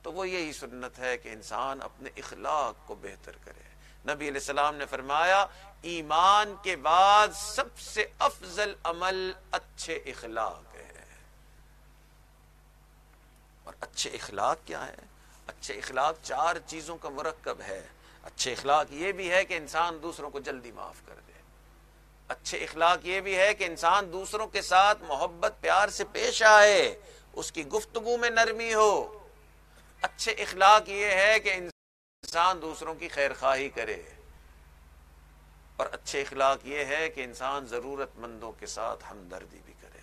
تو وہ یہی سنت ہے کہ انسان اپنے اخلاق کو بہتر کرے۔ نبی علیہ السلام نے فرمایا، ایمان کے بعد سب سے افضل عمل اچھے اخلاق ہے اور اچھے اخلاق کیا ہے اچھے اخلاق چار چیزوں کا مرکب ہے۔ اچھے اخلاق یہ بھی ہے کہ انسان دوسروں کو جلدی معاف کر دے۔ اچھے اخلاق یہ بھی ہے کہ انسان دوسروں کے ساتھ محبت، پیار سے پیش آئے، اس کی گفتگو میں نرمی ہو۔ اچھے اخلاق یہ ہے کہ انسان دوسروں کی خیر خواہی کرے۔ اور اچھے اخلاق یہ ہے کہ انسان ضرورت مندوں کے ساتھ ہمدردی بھی کرے۔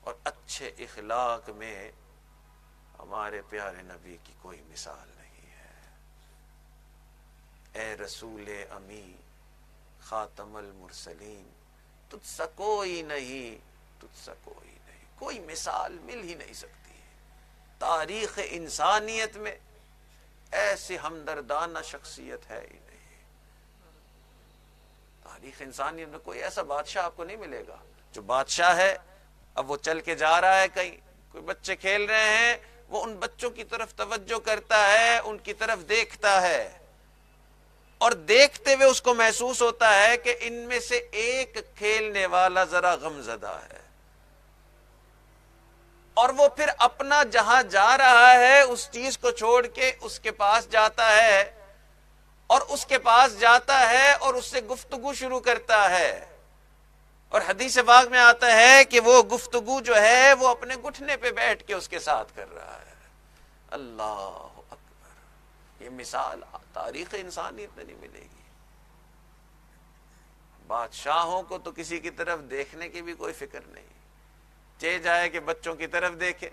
اور اچھے اخلاق میں ہمارے پیارے نبی کی کوئی مثال نہیں ہے۔ اے رسول امی خاتم المرسلین۔ تجھ سا کوئی نہیں، تجھ سا کوئی نہیں۔ کوئی مثال مل ہی نہیں سکتی۔ تاریخ انسانیت میں ایسی ہمدردانہ شخصیت ہے ہی نہیں۔ تاریخ انسانیت میں کوئی ایسا بادشاہ آپ کو نہیں ملے گا۔ جو بادشاہ ہے، اب وہ چل کے جا رہا ہے کہیں۔ کوئی بچے کھیل رہے ہیں، وہ ان بچوں کی طرف توجہ کرتا ہے، ان کی طرف دیکھتا ہے۔ اور دیکھتے ہوئے اس کو محسوس ہوتا ہے کہ ان میں سے ایک کھیلنے والا ذرا غم زدہ ہے۔ اور وہ پھر اپنا جہاں جا رہا ہے، اس چیز کو چھوڑ کے اس کے پاس جاتا ہے۔ اور اس کے پاس جاتا ہے اور اس سے گفتگو شروع کرتا ہے۔ اور حدیث باغ میں آتا ہے کہ وہ گفتگو جو ہے، وہ اپنے گھٹنے پہ بیٹھ کے اس کے ساتھ کر رہا ہے۔ اللہ۔ یہ مثال تاریخ انسانیت میں نہیں ملے گی۔ بادشاہوں کو تو کسی کی طرف دیکھنے کی بھی کوئی فکر نہیں۔ چے جائے کہ بچوں کی طرف دیکھے،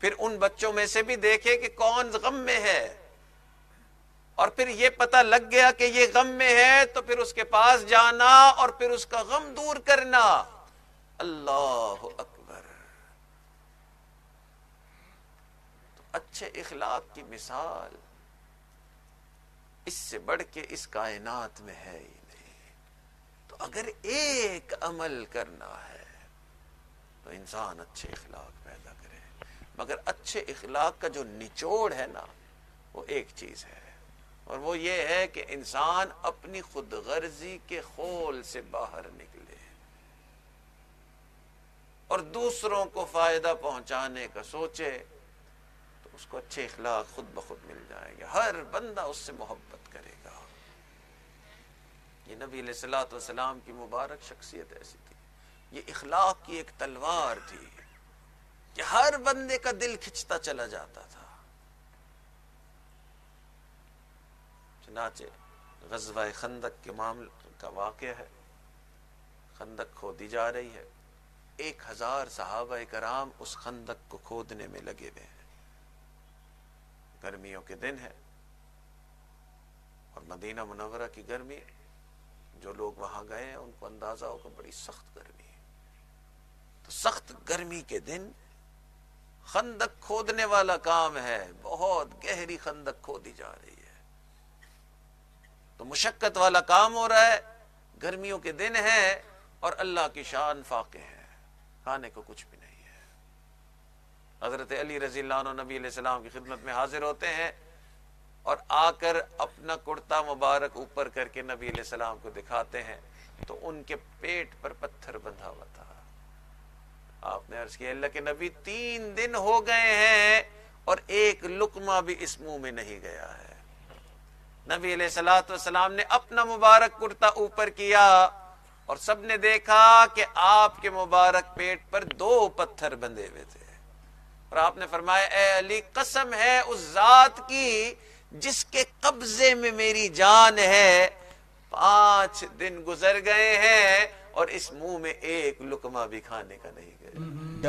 پھر ان بچوں میں سے بھی دیکھے کہ کون غم میں ہے۔ اور پھر یہ پتہ لگ گیا کہ یہ غم میں ہے تو پھر اس کے پاس جانا اور پھر اس کا غم دور کرنا۔ اللہ اکبر۔ تو اچھے اخلاق کی مثال۔ اس سے بڑھ کے اس کائنات میں ہے ہی نہیں۔ تو اگر ایک عمل کرنا ہے، تو انسان اچھے اخلاق پیدا کرے۔ مگر اچھے اخلاق کا جو نچوڑ ہے نا، وہ ایک چیز ہے۔ اور وہ یہ ہے کہ انسان اپنی خود غرضی کے خول سے باہر نکلے۔ اور دوسروں کو فائدہ پہنچانے کا سوچے۔ اس کو اچھے اخلاق خود بخود مل جائے گا ہر بندہ اس سے محبت کرے گا۔ یہ نبی علیہ والسلام کی مبارک شخصیت ایسی تھی۔ یہ اخلاق کی ایک تلوار تھی کہ ہر بندے کا دل کھچتا چلا جاتا تھا۔ چنانچہ غزوہ خندق کے معاملے کا واقعہ ہے۔ خندق کھودی جا رہی ہے۔ ایک ہزار صحابہ کرام اس خندق کو کھودنے میں لگے ہوئے ہیں۔ گرمیوں کے دن ہے۔ اور مدینہ منورہ کی گرمی، جو لوگ وہاں گئے ہیں، ان کو اندازہ ہوگا بڑی سخت گرمی ہے۔ تو سخت گرمی کے دن خندق کھودنے والا کام ہے۔ بہت گہری خندق کھودی جا رہی ہے۔ تو مشقت والا کام ہو رہا ہے، گرمیوں کے دن ہے اور اللہ کی شان فاقے ہے۔ کھانے کو کچھ بھی حضرت علی رضی اللہ عنہ نبی علیہ السلام کی خدمت میں حاضر ہوتے ہیں اور آ کر اپنا کرتا مبارک اوپر کر کے نبی علیہ السلام کو دکھاتے ہیں تو ان کے پیٹ پر پتھر بندھا ہوا تھا۔ آپ نے عرض کیا، اللہ کے نبی تین دن ہو گئے ہیں اور ایک لکمہ بھی اس منہ میں نہیں گیا ہے۔ نبی علیہ السلاۃ والسلام نے اپنا مبارک کرتا اوپر کیا اور سب نے دیکھا کہ آپ کے مبارک پیٹ پر دو پتھر بندھے ہوئے تھے۔ اور آپ نے فرمایا اے علی قسم ہے اس ذات کی جس کے قبضے میں میری جان ہے۔ پانچ دن گزر گئے ہیں اور اس منہ میں ایک لکما بھی کھانے کا نہیں گیا۔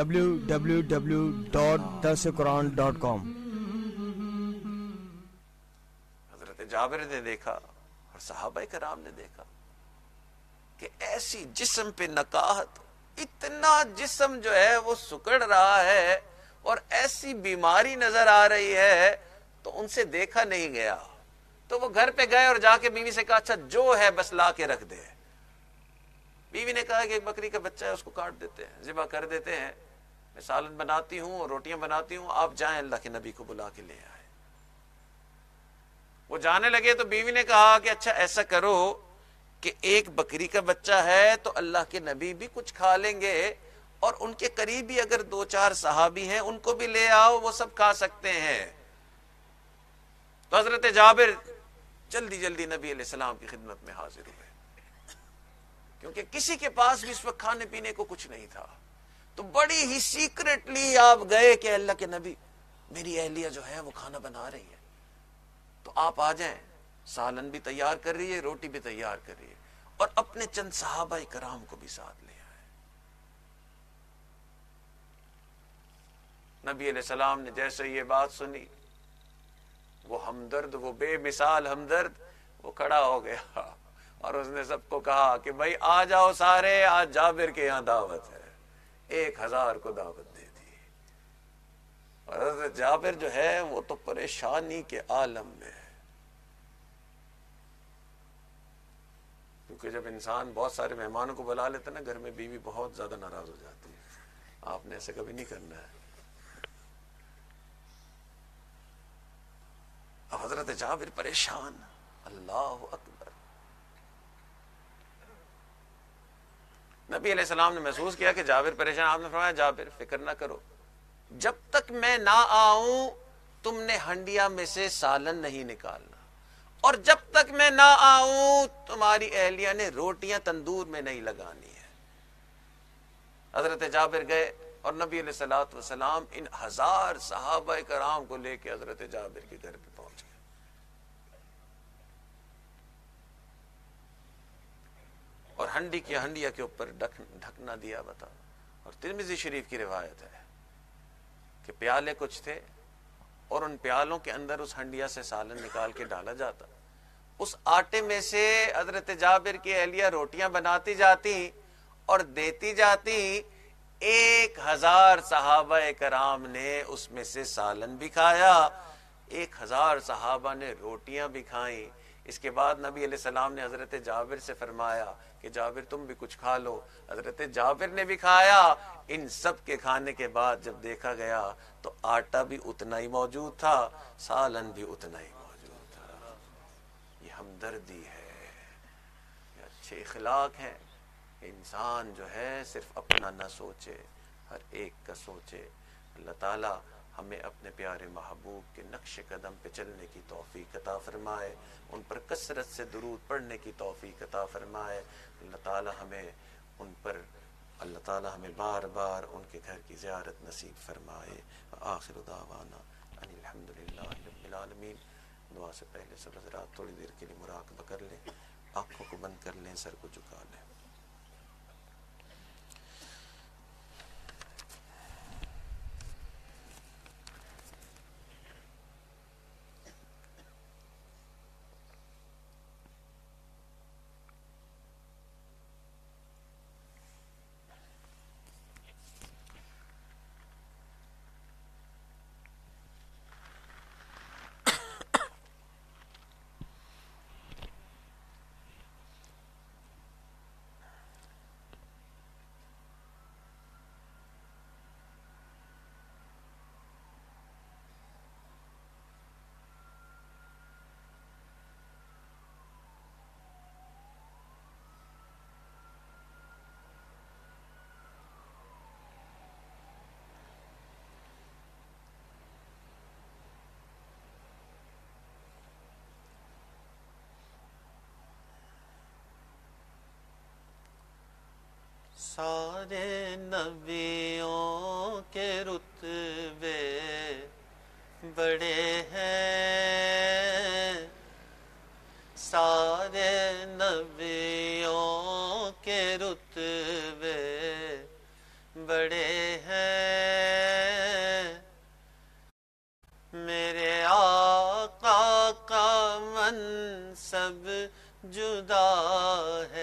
www.dasquran.com حضرت جابر نے دیکھا اور صحابہ کرام نے دیکھا کہ ایسی جسم پہ نکاہت اتنا جسم جو ہے وہ سکڑ رہا ہے اور ایسی بیماری نظر آ رہی ہے تو ان سے دیکھا نہیں گیا۔ تو وہ گھر پہ گئے اور جا کے بیوی سے کہا اچھا جو ہے بس لا کے رکھ دے۔ بیوی نے کہا کہ ایک بکری کا بچہ ہے، اس کو کاٹ دیتے ہیں، ذبح کر دیتے ہیں۔ میں سالن بناتی ہوں اور روٹیاں بناتی ہوں، آپ جائیں اللہ کے نبی کو بلا کے لے آئے وہ جانے لگے تو بیوی نے کہا کہ اچھا ایسا کرو کہ ایک بکری کا بچہ ہے تو اللہ کے نبی بھی کچھ کھا لیں گے۔ اور ان کے قریبی اگر دو چار صحابی ہیں، ان کو بھی لے آؤ، وہ سب کھا سکتے ہیں۔ تو حضرت جابر جلدی جلدی نبی علیہ السلام کی خدمت میں حاضر ہوئے۔ کیونکہ کسی کے پاس بھی اس وقت کھانے پینے کو کچھ نہیں تھا۔ تو بڑی ہی سیکرٹلی آپ گئے کہ اللہ کے نبی، میری اہلیہ جو ہے وہ کھانا بنا رہی ہے تو آپ آ جائیں۔ سالن بھی تیار کر رہی ہے، روٹی بھی تیار کر رہی ہے۔ اور اپنے چند صحابہ کرام کو بھی ساتھ لے آئے نبی علیہ السلام نے جیسے یہ بات سنی، وہ ہمدرد، وہ بے مثال ہمدرد، وہ کھڑا ہو گیا اور اس نے سب کو کہا کہ بھائی آ جاؤ سارے، آج جابر کے یہاں دعوت ہے۔ ایک ہزار کو دعوت دے دی۔ اور حضرت جابر جو ہے، وہ تو پریشانی کے عالم میں ہے۔ کیونکہ جب انسان بہت سارے مہمانوں کو بلا لیتا نا، گھر میں بیوی بہت زیادہ ناراض ہو جاتی ہے۔ آپ نے ایسے کبھی نہیں کرنا ہے۔ اب حضرت جابر پریشان۔ اللہ اکبر۔ نبی علیہ السلام نے محسوس کیا کہ جابر پریشان، آپ نے فرمایا، جابر، فکر نہ کرو۔ جب تک میں نہ آؤں، تم نے ہنڈیا میں سے سالن نہیں نکالنا۔ اور جب تک میں نہ آؤں، تمہاری اہلیہ نے روٹیاں تندور میں نہیں لگانی ہے حضرت جابر گئے اور نبی علیہ السلاۃ وسلام ان ہزار صحابہ کرام کو لے کے حضرت جابر کے گھر پہ پہنچ گئے اور ہنڈی کی ہنڈیا کے اوپر ڈھکنا دیا بتا اور ترمیزی شریف کی روایت ہے کہ پیالے کچھ تھے اور ان پیالوں کے اندر اس ہنڈیا سے سالن نکال کے ڈالا جاتا۔ اس آٹے میں سے حضرت جابر کی اہلیہ روٹیاں بناتی جاتی اور دیتی جاتی۔ ایک ہزار صحابہ کرام نے اس میں سے سالن بھی کھایا، ایک ہزار صحابہ نے روٹیاں بھی کھائیں۔ اس کے بعد نبی علیہ السلام نے حضرت جابر سے فرمایا کہ جابر تم بھی کچھ کھا لو۔ حضرت جابر نے بھی کھایا۔ ان سب کے کھانے کے بعد جب دیکھا گیا تو آٹا بھی اتنا ہی موجود تھا، سالن بھی اتنا ہی موجود تھا۔ یہ ہمدردی ہے۔ یہ اچھے اخلاق ہیں۔ انسان جو ہے صرف اپنا نہ سوچے، ہر ایک کا سوچے۔ اللہ تعالی ہمیں اپنے پیارے محبوب کے نقش قدم پہ چلنے کی توفیق عطا فرمائے، ان پر کثرت سے درود پڑھنے کی توفیق عطا فرمائے۔ اللہ تعالی ہمیں ان پر، اللہ تعالی ہمیں بار بار ان کے گھر کی زیارت نصیب فرمائے۔ آخر دعوانا ان الحمدللہ رب العالمین۔ دعا سے پہلے سب حضرات تھوڑی دیر کے لیے مراقبہ کر لیں، آنکھوں کو بند کر لیں، سر کو جھکا لیں۔ سارے نبیوں کے رتبے بڑے ہیں۔ سارے نبیوں کے رتبے بڑے ہیں۔ میرے آقا کا منصب جدا ہے۔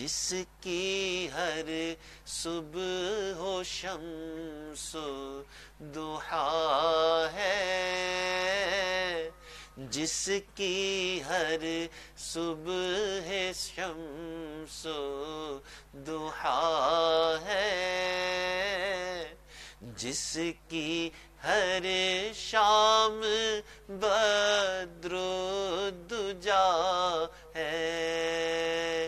جس کی ہر صبح و شمس و ہے، جس کی ہر صبح شمس و ہے، جس کی ہر شام بدر دجا ہے۔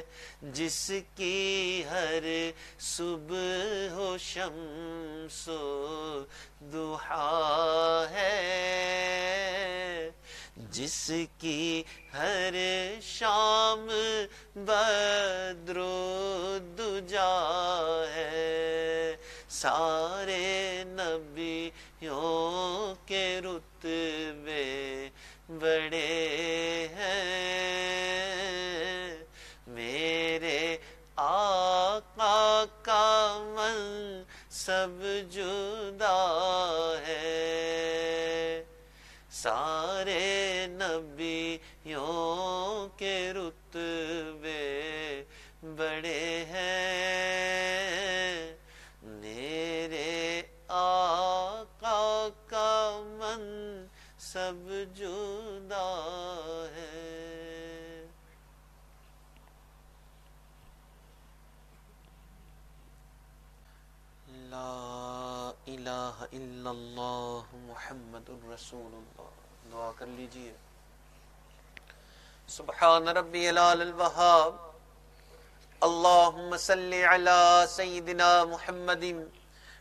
جس کی ہر صبح و شمس و دحا ہے۔ جس کی ہر شام بدر دجا ہے۔ سارے نبیوں کے رتبے بڑے ہیں۔ سب جدا الہ الا اللہ محمد الرسول اللہ۔ دعا کر لیجیے۔ سبحان ربی الال الوہاب۔ اللہم صلی علی سیدنا محمد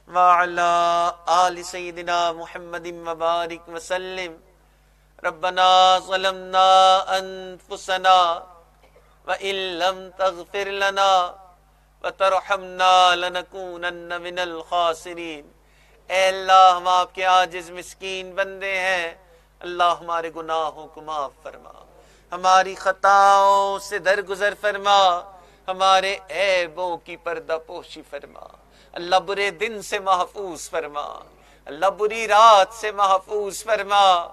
وعلى آل سيدنا محمد مبارك وسلم۔ ربنا ظلمنا أنفسنا وإن لم تغفر لنا وترحمنا لنكونن من الخاسرين اے اللہ، ہم آپ کے عاجز مسکین بندے ہیں۔ اللہ ہمارے گناہوں کو معاف فرما۔ ہماری خطاؤں سے درگزر فرما۔ ہمارے عیبوں کی پردہ پوشی فرما۔ اللہ برے دن سے محفوظ فرما۔ اللہ بری رات سے محفوظ فرما۔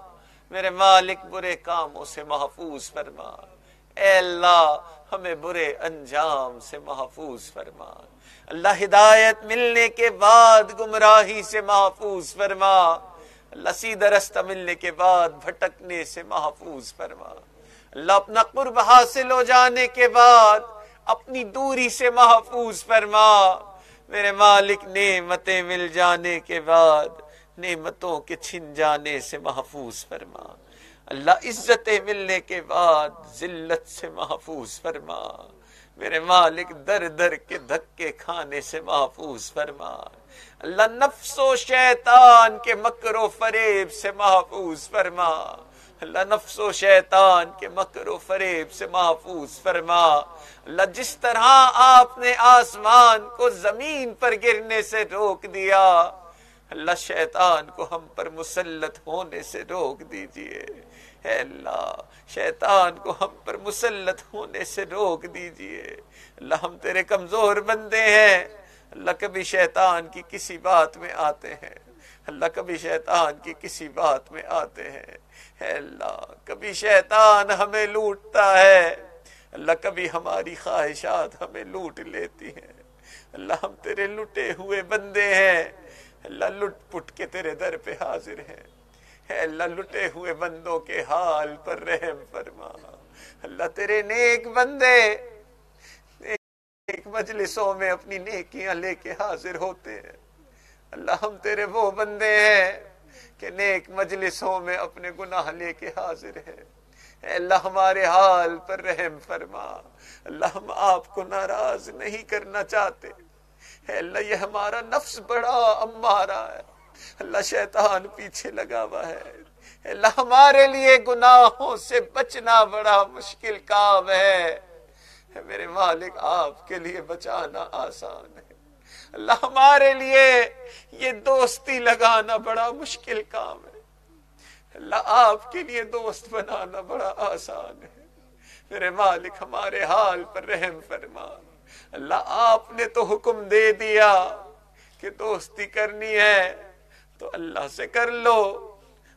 میرے مالک برے کاموں سے محفوظ فرما۔ اے اللہ، ہمیں برے انجام سے محفوظ فرما۔ اللہ ہدایت ملنے کے بعد گمراہی سے محفوظ فرما۔ اللہ سیدھا رستہ ملنے کے بعد بھٹکنے سے محفوظ فرما۔ اللہ اپنا قرب حاصل ہو جانے کے بعد اپنی دوری سے محفوظ فرما۔ میرے مالک نعمتیں مل جانے کے بعد نعمتوں کے چھن جانے سے محفوظ فرما۔ اللہ عزتیں ملنے کے بعد ذلت سے محفوظ فرما۔ میرے مالک در در کے دھکے کھانے سے محفوظ فرما اللہ نفس و شیطان کے مکر و فریب سے محفوظ فرما اللہ نفس و شیطان کے مکر و فریب سے محفوظ فرما اللہ جس طرح آپ نے آسمان کو زمین پر گرنے سے روک دیا، اللہ شیطان کو ہم پر مسلط ہونے سے روک دیجیے۔ اے اللہ، شیطان کو ہم پر مسلط ہونے سے روک دیجیے۔ اللہ، ہم تیرے کمزور بندے ہیں۔ اللہ، کبھی شیطان کی کسی بات میں آتے ہیں۔ اللہ، کبھی شیطان کی کسی بات میں آتے ہیں۔ اے اللہ، کبھی شیطان ہمیں لوٹتا ہے۔ اللہ، کبھی ہماری خواہشات ہمیں لوٹ لیتی ہیں۔ اللہ، ہم تیرے لٹے ہوئے بندے ہیں۔ اللہ، لٹ پٹ کے تیرے در پہ حاضر ہیں۔ اے اللہ لٹے ہوئے بندوں کے حال پر رحم فرما۔ اللہ تیرے نیک بندے، نیک مجلسوں میں اپنی نیکیاں لے کے حاضر ہوتے ہیں۔ اللہ ہم تیرے وہ بندے ہیں کہ نیک مجلسوں میں اپنے گناہ لے کے حاضر ہے اے اللہ ہمارے حال پر رحم فرما۔ اللہ ہم آپ کو ناراض نہیں کرنا چاہتے۔ اے اللہ یہ ہمارا نفس بڑا امارا ہے۔ اللہ شیطان پیچھے لگا ہوا ہے۔ اللہ، ہمارے لیے گناہوں سے بچنا بڑا مشکل کام ہے۔ میرے مالک، آپ کے لیے بچانا آسان ہے۔ اللہ، ہمارے لیے یہ دوستی لگانا بڑا مشکل کام ہے۔ اللہ، آپ کے لیے دوست بنانا بڑا آسان ہے۔ میرے مالک، ہمارے حال پر رحم فرما اللہ، آپ نے تو حکم دے دیا کہ دوستی کرنی ہے۔ تو اللہ سے کر لو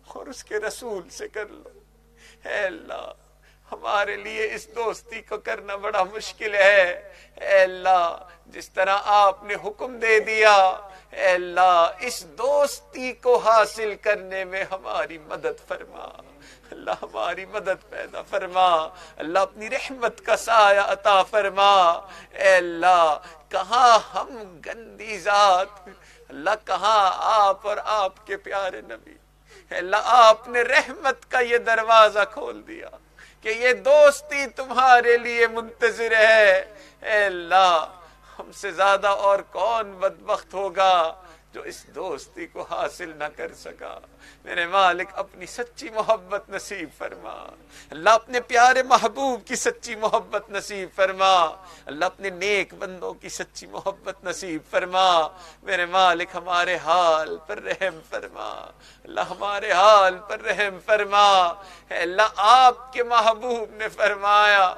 اور اس کے رسول سے کر لو۔ اے اللہ، ہمارے لیے اس دوستی کو کرنا بڑا مشکل ہے۔ اے اللہ، جس طرح آپ نے حکم دے دیا، اے اللہ، اس دوستی کو حاصل کرنے میں ہماری مدد فرما۔ اللہ ہماری مدد پیدا فرما۔ اللہ اپنی رحمت کا سایہ عطا فرما۔ اے اللہ، کہاں ہم گندی ذات اللہ کہاں آپ اور آپ کے پیارے نبی، اللہ آپ نے رحمت کا یہ دروازہ کھول دیا کہ یہ دوستی تمہارے لیے منتظر ہے۔ اے اللہ، ہم سے زیادہ اور کون بدبخت ہوگا؟ جو اس دوستی کو حاصل نہ کر سکا۔ میرے مالک اپنی سچی محبت نصیب فرما۔ اللہ اپنے پیارے محبوب کی سچی محبت نصیب فرما۔ اللہ اپنے نیک بندوں کی سچی محبت نصیب فرما۔ میرے مالک ہمارے حال پر رحم فرما۔ اللہ ہمارے حال پر رحم فرما۔ اللہ، آپ کے محبوب نے فرمایا،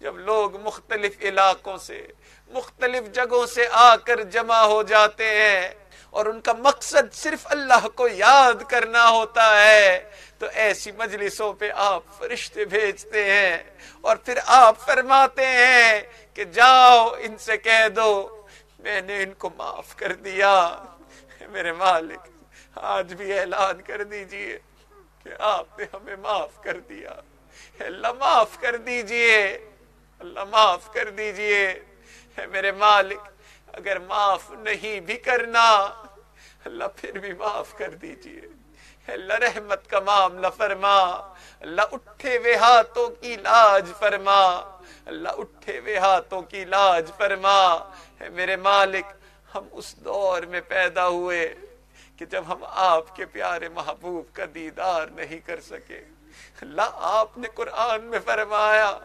جب لوگ مختلف علاقوں سے، مختلف جگہوں سے آ کر جمع ہو جاتے ہیں اور ان کا مقصد صرف اللہ کو یاد کرنا ہوتا ہے۔ تو ایسی مجلسوں پہ آپ فرشتے بھیجتے ہیں اور پھر آپ فرماتے ہیں کہ جاؤ ان سے کہہ دو، میں نے ان کو معاف کر دیا۔ میرے مالک، آج بھی اعلان کر دیجیے کہ آپ نے ہمیں معاف کر دیا۔ اللہ، معاف کر دیجیے۔ اللہ، معاف کر دیجیے۔ میرے مالک اگر معاف نہیں بھی کرنا، اللہ پھر بھی معاف کر دیجیے۔ اللہ رحمت کا معاملہ فرما، اللہ اٹھے ہوئے ہاتھوں کی لاج فرما۔ اللہ اٹھے ہوئے ہاتھوں کی لاج فرما۔ اے میرے مالک، ہم اس دور میں پیدا ہوئے کہ جب ہم آپ کے پیارے محبوب کا دیدار نہیں کر سکے۔ اللہ آپ نے قرآن میں فرمایا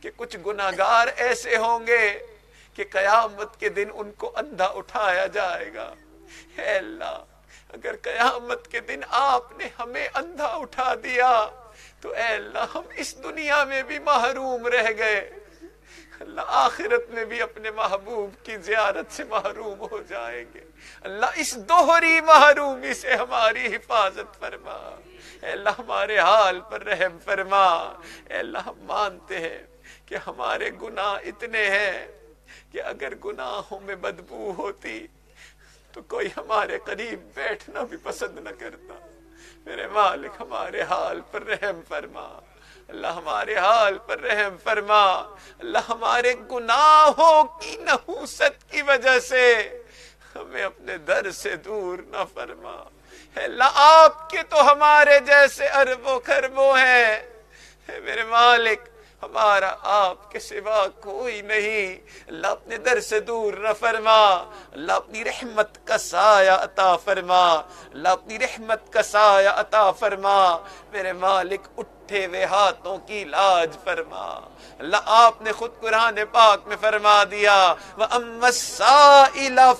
کہ کچھ گناہگار ایسے ہوں گے کہ قیامت کے دن ان کو اندھا اٹھایا جائے گا۔ اے اللہ، اگر قیامت کے دن آپ نے ہمیں اندھا اٹھا دیا، تو اے اللہ، ہم اس دنیا میں بھی محروم رہ گئے۔ اللہ، آخرت میں بھی اپنے محبوب کی زیارت سے محروم ہو جائیں گے۔ اللہ، اس دوہری محرومی سے ہماری حفاظت فرما۔ اے اللہ، ہمارے حال پر رحم فرما۔ اے اللہ، ہم مانتے ہیں کہ ہمارے گناہ اتنے ہیں۔ کہ اگر گناہوں میں بدبو ہوتی تو کوئی ہمارے قریب بیٹھنا بھی پسند نہ کرتا۔ میرے مالک ہمارے حال پر رحم فرما۔ اللہ ہمارے حال پر رحم فرما۔ اللہ ہمارے گناہوں کی نحوست کی وجہ سے ہمیں اپنے در سے دور نہ فرما۔ اللہ، آپ کے تو ہمارے جیسے اربوں خربوں ہیں۔ میرے مالک ہمارا آپ کے سوا کوئی نہیں۔ اللہ اپنے در سے دور نہ فرما۔ اللہ اپنی رحمت کا سایہ عطا فرما۔ اللہ اپنی رحمت کا سایہ عطا فرما۔ میرے مالک اٹھے ہوئے ہاتھوں کی لاج فرما۔ اللہ آپ نے خود قرآن پاک میں فرما دیا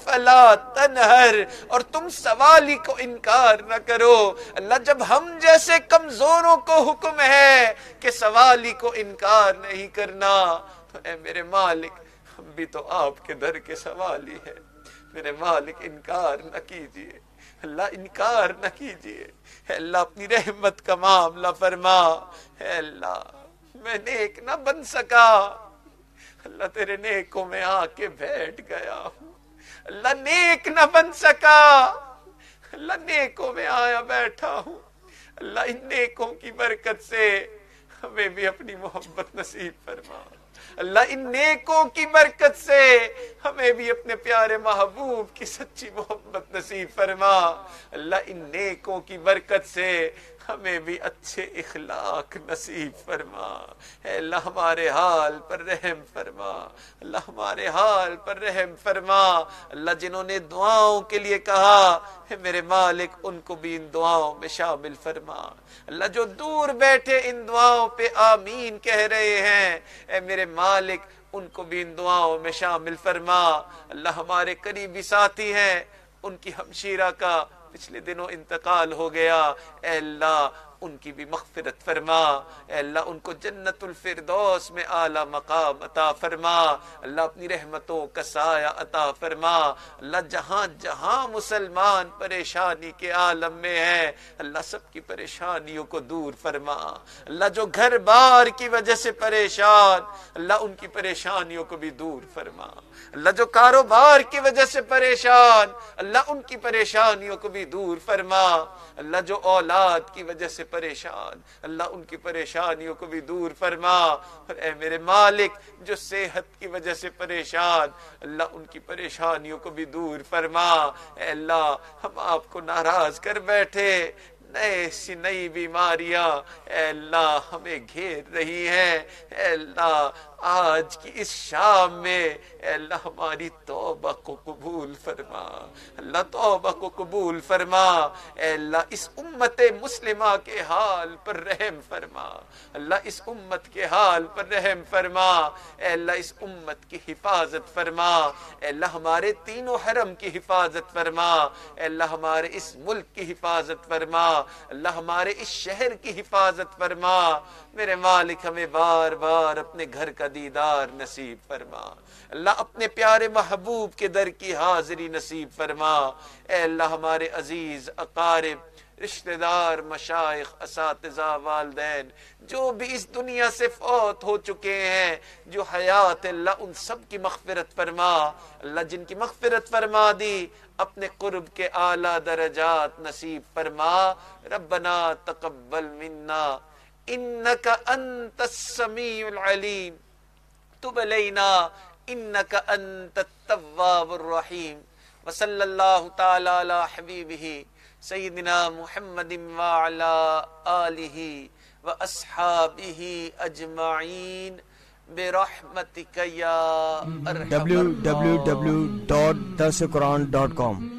فلا تنہر اور تم سوالی کو انکار نہ کرو۔ اللہ جب ہم جیسے کمزوروں کو حکم ہے کہ سوالی کو انکار نہیں کرنا، تو اے میرے مالک، ہم بھی تو آپ کے در کے سوالی ہے میرے مالک، انکار نہ کیجیے۔ اللہ انکار نہ کیجیے اللہ اپنی رحمت کا معاملہ فرما۔ اے اللہ، میں نیک نہ بن سکا۔ اللہ تیرے نیکوں میں آ کے بیٹھ گیا ہوں۔ اللہ نیک نہ بن سکا۔ اللہ نیکوں میں آیا بیٹھا ہوں۔ اللہ ان نیکوں کی برکت سے ہمیں بھی اپنی محبت نصیب فرما۔ اللہ ان نیکوں کی برکت سے ہمیں بھی اپنے پیارے محبوب کی سچی محبت نصیب فرما۔ اللہ ان نیکوں کی برکت سے ہمیں بھی اچھے اخلاق نصیب فرما۔ اے اللہ ہمارے حال پر رحم فرما۔ اللہ ہمارے حال پر رحم فرما۔ اللہ جنہوں نے دعاؤں کے لیے کہا ہے میرے مالک، ان کو بھی ان دعاؤں میں شامل فرما۔ اللہ جو دور بیٹھے ان دعاؤں پہ آمین کہہ رہے ہیں، اے میرے مالک، ان کو بھی ان دعاؤں میں شامل فرما۔ اللہ ہمارے قریبی ساتھی ہیں، ان کی ہمشیرہ کا پچھلے دنوں انتقال ہو گیا۔ اے اللہ، ان کی بھی مغفرت فرما۔ اے اللہ، ان کو جنت الفردوس میں اعلی مقام عطا فرما۔ اللہ اپنی رحمتوں کا سایہ عطا فرما۔ اللہ جہاں جہاں مسلمان پریشانی کے عالم میں ہے اللہ سب کی پریشانیوں کو دور فرما۔ اللہ جو گھر بار کی وجہ سے پریشان، اللہ ان کی پریشانیوں کو بھی دور فرما۔ اللہ جو کاروبار کی وجہ سے پریشان، اللہ ان کی پریشانیوں کو بھی دور فرما۔ اللہ جو اولاد کی وجہ سے پریشان، اللہ ان کی پریشانیوں کو بھی دور فرما۔ اور اے میرے مالک، جو صحت کی وجہ سے پریشان، اللہ ان کی پریشانیوں کو بھی دور فرما۔ اے اللہ، ہم آپ کو ناراض کر بیٹھے، نئے سی نئی بیماریاں۔ اے اللہ، ہمیں گھیر رہی ہیں۔ اے اللہ آج کی اس شام میں اے اللہ ہماری توبہ کو قبول فرما۔ اللہ توبہ کو قبول فرما۔ اے اللہ اس امت مسلمہ کے حال پر رحم فرما۔ اللہ اس امت کے حال پر رحم فرما۔ اے اللہ اس امت کی حفاظت فرما۔ اے اللہ ہمارے تینوں حرم کی حفاظت فرما۔ اے اللہ ہمارے اس ملک کی حفاظت فرما۔ اللہ ہمارے اس شہر کی حفاظت فرما۔ میرے مالک ہمیں بار بار اپنے گھر کا دیدار نصیب فرما۔ اللہ اپنے پیارے محبوب کے در کی حاضری نصیب فرما۔ اے اللہ ہمارے عزیز، اقارب، رشتہ دار مشائق اساتذہ، والدین، جو بھی اس دنیا سے فوت ہو چکے ہیں، جو حیات اللہ ان سب کی مغفرت فرما۔ اللہ جن کی مغفرت فرما دی، اپنے قرب کے اعلی درجات نصیب فرما۔ ربنا تقبل منا انك انت السميع العليم تب علينا انك انت التواب الرحيم وصلی اللہ تعالی علی حبیبہ سیدنا محمد وعلا آلہ واصحابہ اجمعین. برحمتک یا ارحم www.dasquran.com